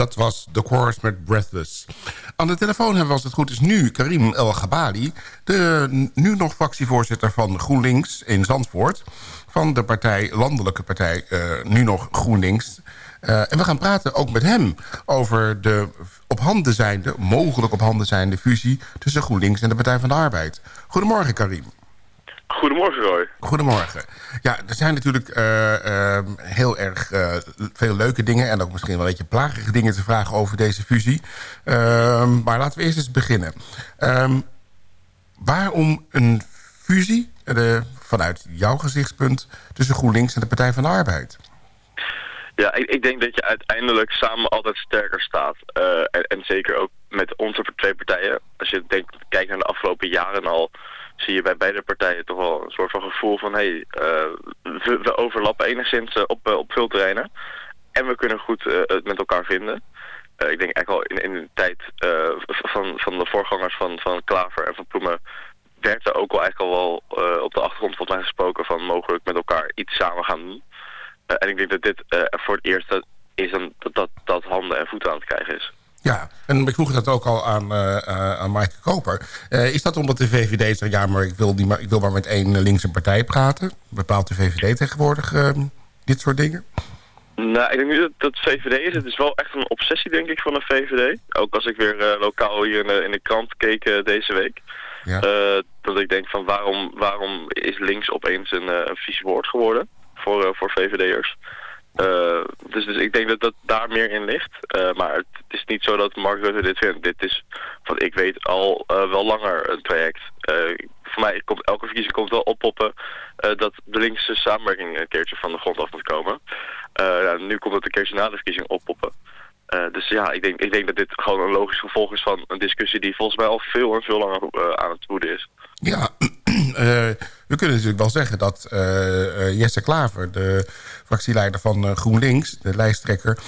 dat was The Chorus met Breathless. Aan de telefoon hebben we als het goed is nu Karim El Gabali... de nu nog fractievoorzitter van GroenLinks in Zandvoort... van de partij, landelijke partij, uh, nu nog GroenLinks... Uh, en we gaan praten ook met hem over de op handen zijnde, mogelijk op handen zijnde fusie tussen GroenLinks en de Partij van de Arbeid. Goedemorgen Karim. Goedemorgen Roy. Goedemorgen. Ja, er zijn natuurlijk uh, uh, heel erg uh, veel leuke dingen... en ook misschien wel een beetje plagige dingen te vragen over deze fusie. Ehm, maar laten we eerst eens beginnen. Um, waarom een fusie, vanuit jouw gezichtspunt... tussen GroenLinks en de Partij van de Arbeid? Ja, ik, ik denk dat je uiteindelijk samen altijd sterker staat. En, en, zeker ook met onze twee partijen. Als je denkt, kijkt naar de afgelopen jaren al zie je bij beide partijen toch wel een soort van gevoel van... hé, hey, uh, we, overlappen enigszins uh, op, uh, op veel terreinen. En we kunnen goed het met elkaar vinden. ik denk eigenlijk al in, in de tijd van, van de voorgangers van, van Klaver en van Ploemen... werd er ook al eigenlijk al wel op de achtergrond volgens mij gesproken... van mogelijk met elkaar iets samen gaan doen. en ik denk dat dit voor het eerst is dat, dat, dat handen en voeten aan het krijgen is. Ja, en ik vroeg dat ook al aan, uh, aan Maaike Koper. Uh, is dat omdat de VVD zegt... ja, maar ik wil, die maar, ik wil maar met één linkse partij praten? Bepaalt de VVD tegenwoordig uh, dit soort dingen? Nou, ik denk niet dat dat VVD is. Het is wel echt een obsessie, denk ik, van de VVD. Ook als ik weer lokaal hier in de, in de krant keek deze week. Ja. dat ik denk van waarom, waarom is links opeens een, een vies woord geworden voor, voor VVD'ers? Uh, dus, dus ik denk dat dat daar meer in ligt. Uh, maar het is niet zo dat Mark Rutte dit vindt. Dit is, wat ik weet, al uh, wel langer een traject. voor mij komt elke verkiezing komt wel oppoppen dat de linkse samenwerking een keertje van de grond af moet komen. Ja, nu komt het een keertje na de verkiezing oppoppen. dus ja, ik denk, ik denk dat dit gewoon een logisch gevolg is van een discussie die volgens mij al veel en veel langer aan het woeden is. Ja, we kunnen natuurlijk wel zeggen dat Jesse Klaver, de fractieleider van GroenLinks, de lijsttrekker...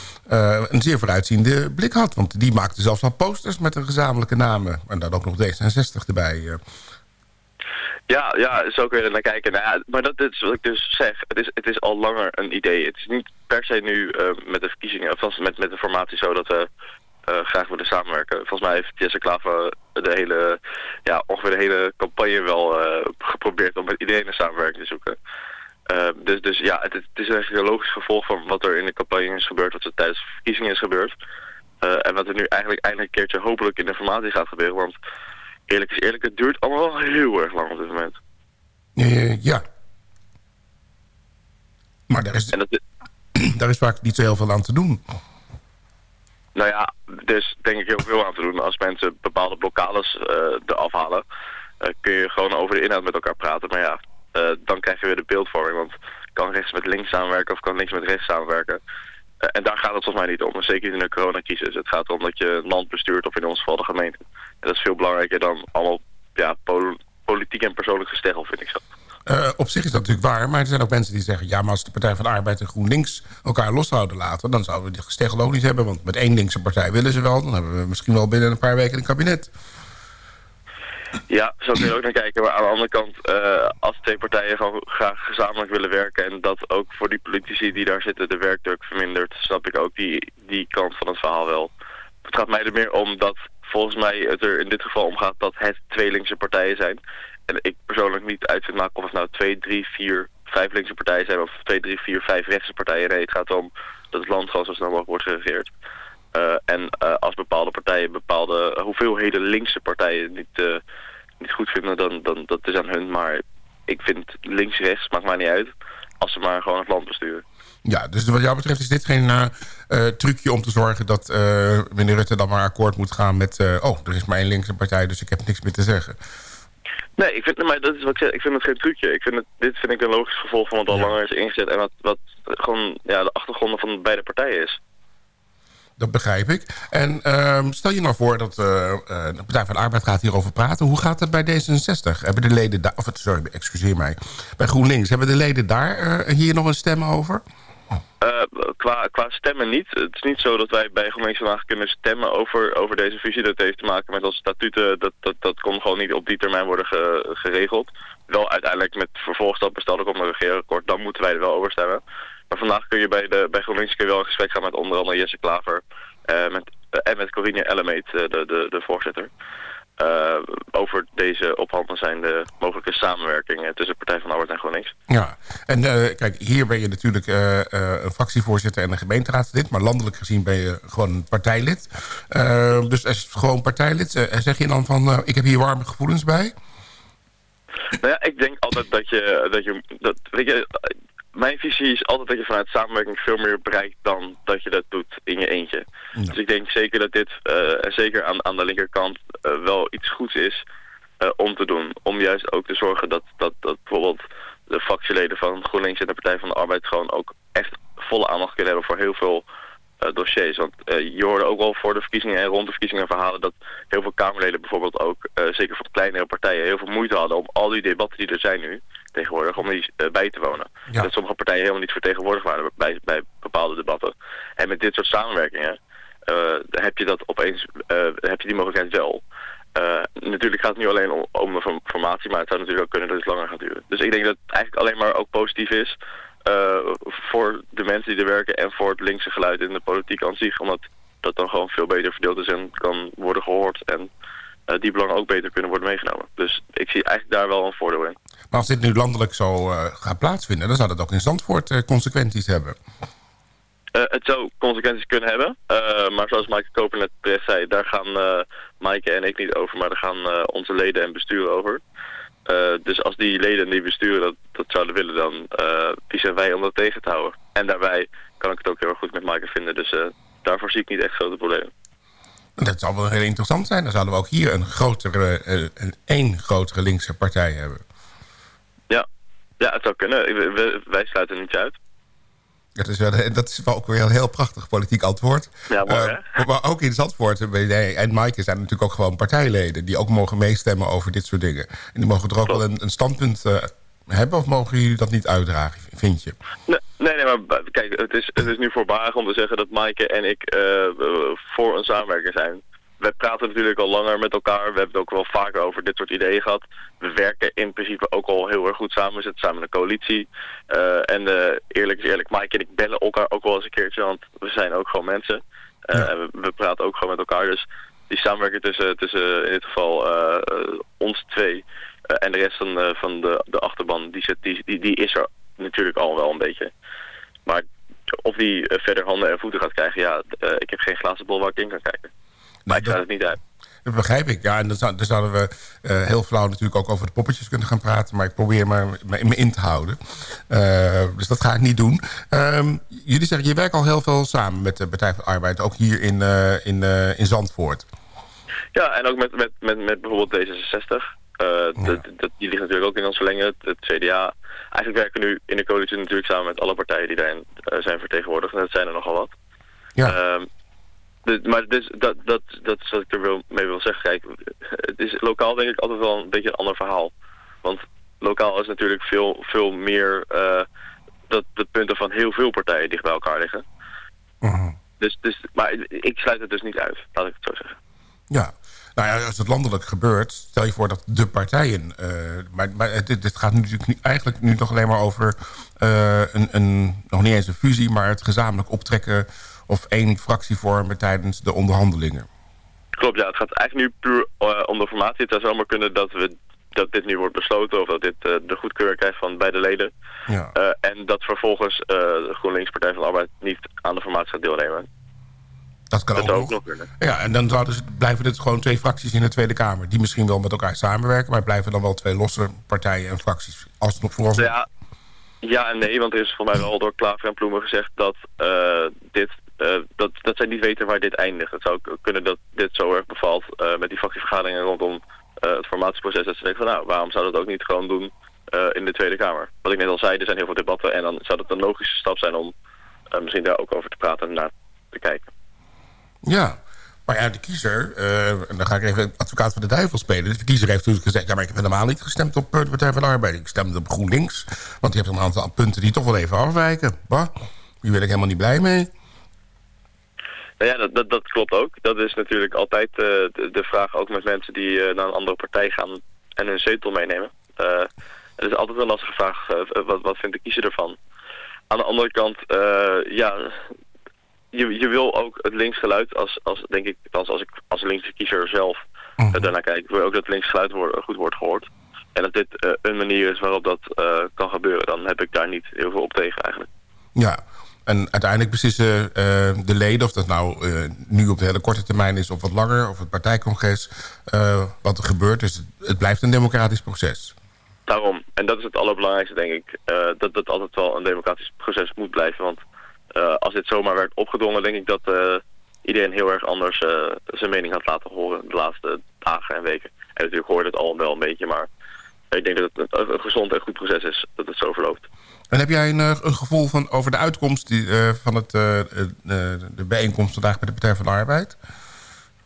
Een zeer vooruitziende blik had. Want die maakte zelfs al posters met een gezamenlijke namen. En dan ook nog D66 erbij. Ja, ja, zo kun je er naar kijken. Nou ja, maar dat is wat ik dus zeg. Het is, het is al langer een idee. Het is niet per se nu met de verkiezingen, of met, met de formatie zo dat we graag willen samenwerken. Volgens mij heeft Jesse Klaver de hele, ja, ongeveer de hele campagne wel geprobeerd om met iedereen een samenwerking te zoeken. Uh, dus, dus ja, het, het, is eigenlijk een logisch gevolg van wat er in de campagne is gebeurd, wat er tijdens de verkiezingen is gebeurd. Uh, en wat er nu eigenlijk eindelijk een keertje hopelijk in de formatie gaat gebeuren. Want eerlijk is eerlijk, het duurt allemaal heel erg lang op dit moment. Uh, ja. Maar daar is, dat, daar is vaak niet zo heel veel aan te doen. Nou ja, is denk ik heel veel aan te doen. Als mensen bepaalde blokkades eraf halen, kun je gewoon over de inhoud met elkaar praten. Maar ja, uh, dan krijg je weer de beeldvorming. Want kan rechts met links samenwerken of kan links met rechts samenwerken. En daar gaat het volgens mij niet om. Zeker niet in de coronacrisis. Het gaat erom dat je een land bestuurt of in ons geval de gemeente. En dat is veel belangrijker dan allemaal ja, pol politiek en persoonlijk gesteggel, vind ik zo. Uh, op zich is dat natuurlijk waar, maar er zijn ook mensen die zeggen... ja, maar als de Partij van de Arbeid en GroenLinks elkaar los zouden laten... dan zouden we die gesteggel ook niet hebben, want met één linkse partij willen ze wel... dan hebben we misschien wel binnen een paar weken een kabinet. Ja, zo kun je ook naar kijken. Maar aan de andere kant, uh, als twee partijen gewoon graag gezamenlijk willen werken... en dat ook voor die politici die daar zitten de werkdruk vermindert... snap ik ook die, die kant van het verhaal wel. Het gaat mij er meer om dat volgens mij het er in dit geval om gaat... dat het twee linkse partijen zijn. En ik persoonlijk niet uit vind maken of het nou twee, drie, vier, vijf linkse partijen zijn... of twee, drie, vier, vijf rechtse partijen. Nee, het gaat om dat het land gewoon zo snel mogelijk wordt geregeerd. Uh, en uh, als bepaalde partijen bepaalde hoeveelheden linkse partijen niet, uh, niet goed vinden, dan, dan dat is aan hun. Maar ik vind links-rechts, maakt mij niet uit, als ze maar gewoon het land besturen. Ja, dus wat jou betreft is dit geen trucje om te zorgen dat meneer Rutte dan maar akkoord moet gaan met... oh, er is maar één linkse partij, dus ik heb niks meer te zeggen. Nee, ik vind, maar dat is wat ik zeg. Ik vind het geen trucje. Ik vind het, dit vind ik een logisch gevolg van wat al ja. langer is ingezet. En wat, wat gewoon ja, de achtergronden van beide partijen is. Dat begrijp ik. En uh, stel je nou voor dat uh, de Partij van de Arbeid gaat hierover praten. Hoe gaat het bij D66? Hebben de leden daar... Of, sorry, excuseer mij. Bij GroenLinks. Hebben de leden daar uh, hier nog een stem over? Qua, qua stemmen niet. Het is niet zo dat wij bij vandaag kunnen stemmen over, over deze fusie. Dat heeft te maken met onze statuten. Dat, dat, dat kon gewoon niet op die termijn worden ge, geregeld. Wel uiteindelijk met vervolgstap bestel ik op een regeerakkoord. Dan moeten wij er wel over stemmen. Maar vandaag kun je bij, de, bij GroenLinks wel in gesprek gaan met onder andere Jesse Klaver eh, met, en met Corine Ellemeet, de, de, de voorzitter. Eh, over deze op handen zijnde mogelijke samenwerking tussen Partij van de Arbeid en GroenLinks. Ja, en eh, kijk, hier ben je natuurlijk eh, een fractievoorzitter en een gemeenteraadslid... maar landelijk gezien ben je gewoon een partijlid. Dus als gewoon partijlid, zeg je dan van... ik heb hier warme gevoelens bij? Nou ja, ik denk altijd dat je, dat je, dat, weet je, mijn visie is altijd dat je vanuit samenwerking veel meer bereikt dan dat je dat doet in je eentje. Dus ik denk zeker dat dit, eh, en zeker aan, aan de linkerkant, eh, wel iets goeds is eh, om te doen. Om juist ook te zorgen dat, dat, dat bijvoorbeeld de fractieleden van GroenLinks en de Partij van de Arbeid gewoon ook echt volle aandacht kunnen hebben voor heel veel dossiers. Want je hoorde ook wel voor de verkiezingen en rond de verkiezingen verhalen dat heel veel Kamerleden bijvoorbeeld ook, zeker van kleinere partijen, heel veel moeite hadden om al die debatten die er zijn nu tegenwoordig, om die eh, bij te wonen. Ja. Dat sommige partijen helemaal niet vertegenwoordigd waren bij, bij bepaalde debatten. En met dit soort samenwerkingen eh, heb je dat opeens, eh, heb je die mogelijkheid wel. Natuurlijk gaat het nu alleen om, om de form- formatie, maar het zou natuurlijk ook kunnen dat het langer gaat duren. Dus ik denk dat het eigenlijk alleen maar ook positief is voor de mensen die er werken en voor het linkse geluid in de politiek aan zich. Omdat dat dan gewoon veel beter verdeeld is en kan worden gehoord en eh, die belangen ook beter kunnen worden meegenomen. Dus ik zie eigenlijk daar wel een voordeel in. Maar als dit nu landelijk zo eh, gaat plaatsvinden... dan zou dat ook in Zandvoort eh, consequenties hebben. Het zou consequenties kunnen hebben. maar zoals Maaike Koper net terecht zei, daar gaan Maaike en ik niet over, maar daar gaan onze leden en bestuur over. Dus als die leden en die besturen dat, dat zouden willen, dan wie zijn wij om dat tegen te houden. En daarbij kan ik het ook heel erg goed met Maaike vinden, dus daarvoor zie ik niet echt grote problemen. Dat zou wel heel interessant zijn. Dan zouden we ook hier een grotere, eh, een één grotere linkse partij hebben. Ja, ja het zou kunnen. We- wij sluiten niet uit. Dat is, wel, dat is wel ook weer een heel prachtig politiek antwoord. Ja, mooi, Eh, maar ook in Zandvoort ben jij en Maaike zijn natuurlijk ook gewoon partijleden... die ook mogen meestemmen over dit soort dingen. En die mogen er ook wel een, een standpunt eh, hebben... of mogen jullie dat niet uitdragen, vind je? Nee, nee, nee, maar kijk, het is, het is nu voorbarig om te zeggen dat Maaike en ik eh, voor een samenwerking zijn. Wij praten natuurlijk al langer met elkaar. We hebben het ook wel vaker over dit soort ideeën gehad. We werken in principe ook al heel erg goed samen. We zitten samen in een coalitie. Eh, en eh, eerlijk is eerlijk, Maaike en ik bellen elkaar ook wel eens een keertje. Want we zijn ook gewoon mensen. En we, we praten ook gewoon met elkaar. Dus die samenwerking tussen, tussen in dit geval ons twee en de rest van, van de, de achterban, die, zit, die, die, die is er natuurlijk al wel een beetje. Maar of die eh, verder handen en voeten gaat krijgen, ja, eh, ik heb geen glazen bol waar ik in kan kijken. Maar ik sluit het niet uit. Dat begrijp ik. Ja, en dan, zou- dan zouden we eh, heel flauw natuurlijk ook over de poppetjes kunnen gaan praten. Maar ik probeer me, me, me in te houden. Dus dat ga ik niet doen. Ehm, jullie zeggen, je werkt al heel veel samen met de Partij van de Arbeid. Ook hier in, in, in Zandvoort. Ja, en ook met, met, met, met bijvoorbeeld D66. Eh, die ligt natuurlijk ook in ons verlengen, het, CDA. Eigenlijk werken we nu in de coalitie natuurlijk samen met alle partijen die daarin eh, zijn vertegenwoordigd. En dat zijn er nogal wat. Ja. Dus, maar dus, dat, dat, dat is wat ik er wil, mee wil zeggen. Kijk, het is lokaal denk ik altijd wel een beetje een ander verhaal. Want lokaal is natuurlijk veel, veel meer eh, dat de punten van heel veel partijen dicht bij elkaar liggen. Dus, dus, maar ik sluit het dus niet uit, laat ik het zo zeggen. Ja. Nou ja, als het landelijk gebeurt, stel je voor dat de partijen... eh, maar maar het, dit gaat nu natuurlijk nu, eigenlijk nu nog alleen maar over... eh, een, een, nog niet eens een fusie, maar het gezamenlijk optrekken... of één fractie vormen tijdens de onderhandelingen. Klopt, ja. Het gaat eigenlijk nu puur eh, om de formatie. Het zou zomaar kunnen dat, we, dat dit nu wordt besloten... of dat dit de goedkeuring krijgt van beide leden. Ja. En dat vervolgens de GroenLinks Partij van de Arbeid niet aan de formatie gaat deelnemen. Dat kan Dat ook zou nog. ook nog kunnen. Ja, en dan zouden ze, blijven het gewoon twee fracties in de Tweede Kamer... die misschien wel met elkaar samenwerken... maar blijven dan wel twee losse partijen en fracties. Als het nog voor ons... Ja, ja en nee, want er is voor mij wel door Klaver en Ploemen gezegd dat, eh, dit, eh, dat, dat zij niet weten waar dit eindigt. Het zou kunnen dat dit zo erg bevalt eh, met die fractievergaderingen rondom het formatieproces. Dat ze denken van nou, waarom zou dat ook niet gewoon doen in de Tweede Kamer? Wat ik net al zei, er zijn heel veel debatten en dan zou het een logische stap zijn om misschien daar ook over te praten en naar te kijken. Ja, maar ja, de kiezer... eh, en dan ga ik even advocaat van de duivel spelen. Dus de kiezer heeft natuurlijk gezegd... ja, maar ik heb helemaal niet gestemd op eh, de Partij van de Arbeid. Ik stemde op GroenLinks. Want je hebt een aantal punten die toch wel even afwijken. Bah, hier ben ik helemaal niet blij mee. Nou ja, dat, dat, dat klopt ook. Dat is natuurlijk altijd eh, de, vraag ook met mensen die naar een andere partij gaan en hun zetel meenemen. Het is altijd een lastige vraag, wat, wat vindt de kiezer ervan? aan de andere kant, ja, je, je wil ook het linksgeluid, als, als, denk ik, als, als ik als linkse kiezer zelf uh, daarnaar kijk, wil ook dat het linksgeluid wordt, goed wordt gehoord. En als dit uh, een manier is waarop dat uh, kan gebeuren, dan heb ik daar niet heel veel op tegen eigenlijk. Ja, en uiteindelijk beslissen uh, de leden, of dat nou nu op de hele korte termijn is of wat langer, of het partijcongres, wat er gebeurt. Dus het, blijft een democratisch proces. Daarom, en dat is het allerbelangrijkste denk ik, dat het altijd wel een democratisch proces moet blijven. Want als dit zomaar werd opgedrongen, denk ik dat iedereen heel erg anders zijn mening had laten horen de laatste dagen en weken. En natuurlijk hoorde het al wel een beetje, maar ik denk dat het een, gezond en goed proces is dat het zo verloopt. En heb jij een, een, gevoel van, over de uitkomst die, uh, van het, uh, de bijeenkomst vandaag bij de Partij van de Arbeid?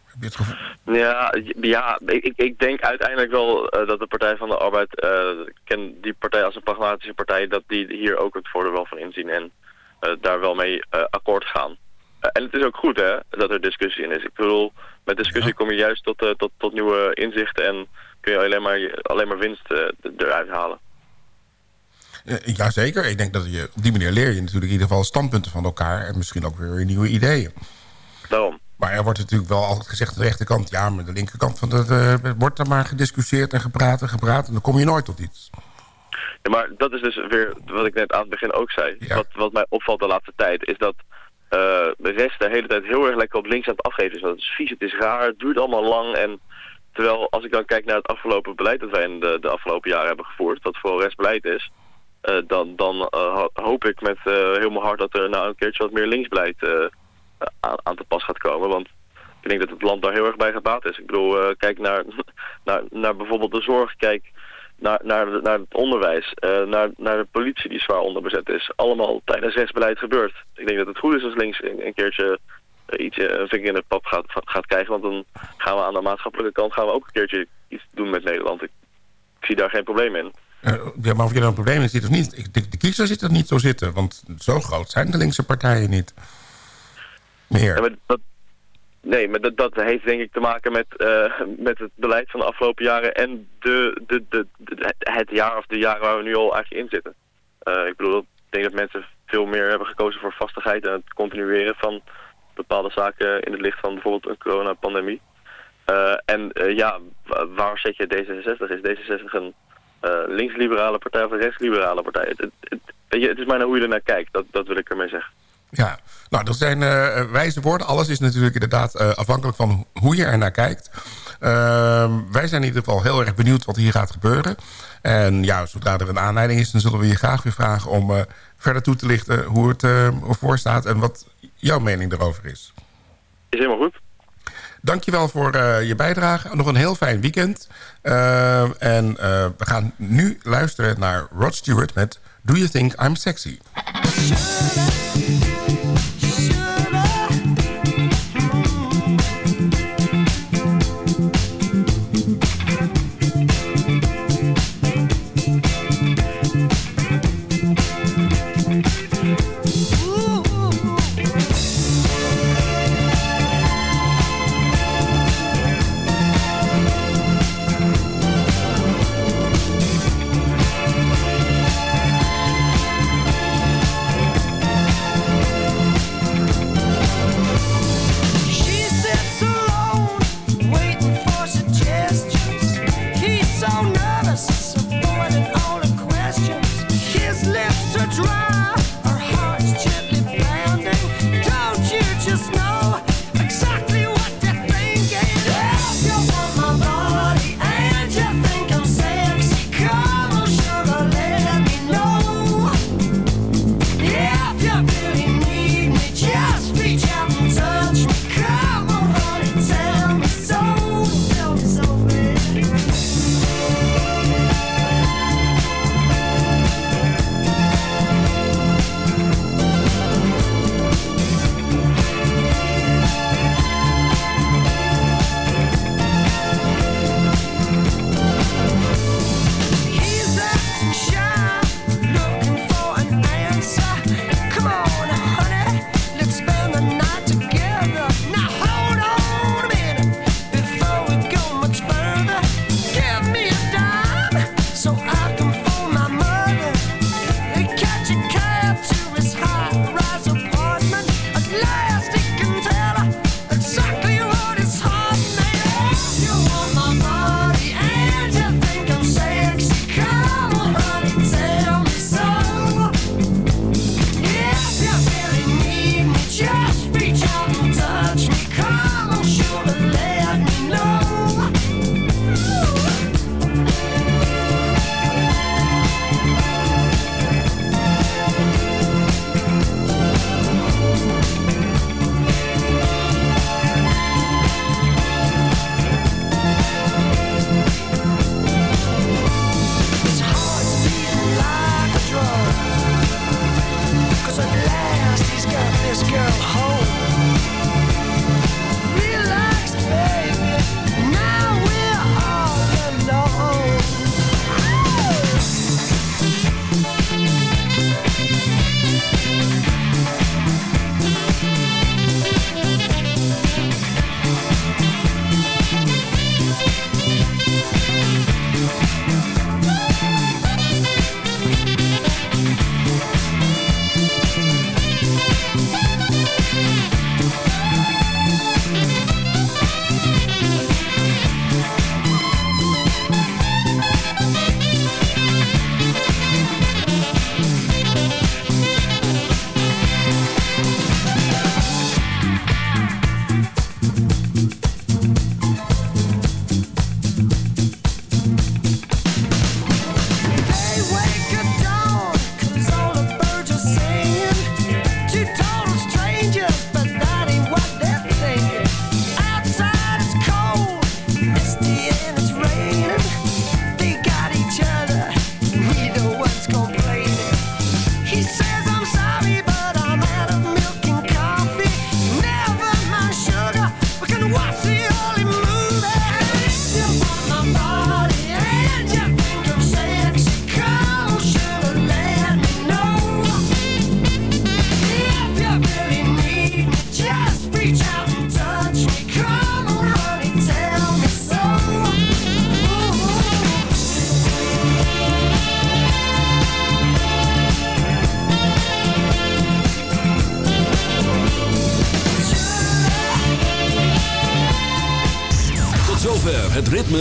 Heb je het gevoel? Ja, ja ik, ik denk uiteindelijk wel uh, dat de Partij van de Arbeid, ik ken die partij als een pragmatische partij, dat die hier ook het voordeel wel van inzien en daar wel mee akkoord gaan. en het is ook goed hè, dat er discussie in is. Ik bedoel, met discussie ja. kom je juist tot, tot, tot nieuwe inzichten en kun je alleen maar, alleen maar winst eruit halen. Jazeker, ik denk dat je op die manier leer je natuurlijk in ieder geval standpunten van elkaar... en misschien ook weer nieuwe ideeën. Daarom. Maar er wordt natuurlijk wel altijd gezegd aan de rechterkant... ja, maar de linkerkant van uh, wordt er maar gediscussieerd en gepraat en gepraat... en dan kom je nooit tot iets. Ja, maar dat is dus weer wat ik net aan het begin ook zei. Ja. Wat, wat mij opvalt de laatste tijd is dat uh, de rest de hele tijd heel erg lekker op links aan het afgeven is. Dat is vies, het is raar, het duurt allemaal lang en... Terwijl als ik dan kijk naar het afgelopen beleid dat wij in de, de afgelopen jaren hebben gevoerd... dat vooral restbeleid is... Uh, dan, dan uh, hoop ik met heel mijn hart dat er nou een keertje wat meer linksbeleid aan, aan, te pas gaat komen. Want ik denk dat het land daar heel erg bij gebaat is. Ik bedoel, kijk naar, naar, naar bijvoorbeeld de zorg, kijk naar, naar, naar het onderwijs, naar, naar de politie die zwaar onderbezet is. Allemaal tijdens rechtsbeleid gebeurt. Ik denk dat het goed is als links een, een keertje iets, een vinger in de pap gaat, gaat krijgen. Want dan gaan we aan de maatschappelijke kant gaan we ook een keertje iets doen met Nederland. Ik, ik zie daar geen probleem in. Uh, ja, maar of je er een probleem in ziet of niet... De, de kiezer zit er niet zo zitten. Want zo groot zijn de linkse partijen niet. Meer. Ja, maar dat, nee, maar dat, dat heeft denk ik te maken met, uh, met het beleid van de afgelopen jaren... en de, de, de, het jaar of de jaren waar we nu al eigenlijk in zitten. Uh, ik bedoel, ik denk dat mensen veel meer hebben gekozen voor vastigheid... en het continueren van bepaalde zaken in het licht van bijvoorbeeld een coronapandemie. en ja, waar zet je D66? Is D66 een linksliberale partij of een rechtsliberale partij. Het, het, het, het, is maar naar hoe je er naar kijkt, dat, dat wil ik ermee zeggen. Ja, nou dat zijn uh, wijze woorden. Alles is natuurlijk inderdaad uh, afhankelijk van hoe je er naar kijkt. wij zijn in ieder geval heel erg benieuwd wat hier gaat gebeuren. En ja, zodra er een aanleiding is, dan zullen we je graag weer vragen om verder toe te lichten hoe het ervoor staat en wat jouw mening erover is. Is helemaal goed. Dankjewel voor je bijdrage. Nog een heel fijn weekend. Uh, en we gaan nu luisteren naar Rod Stewart met Do You Think I'm Sexy?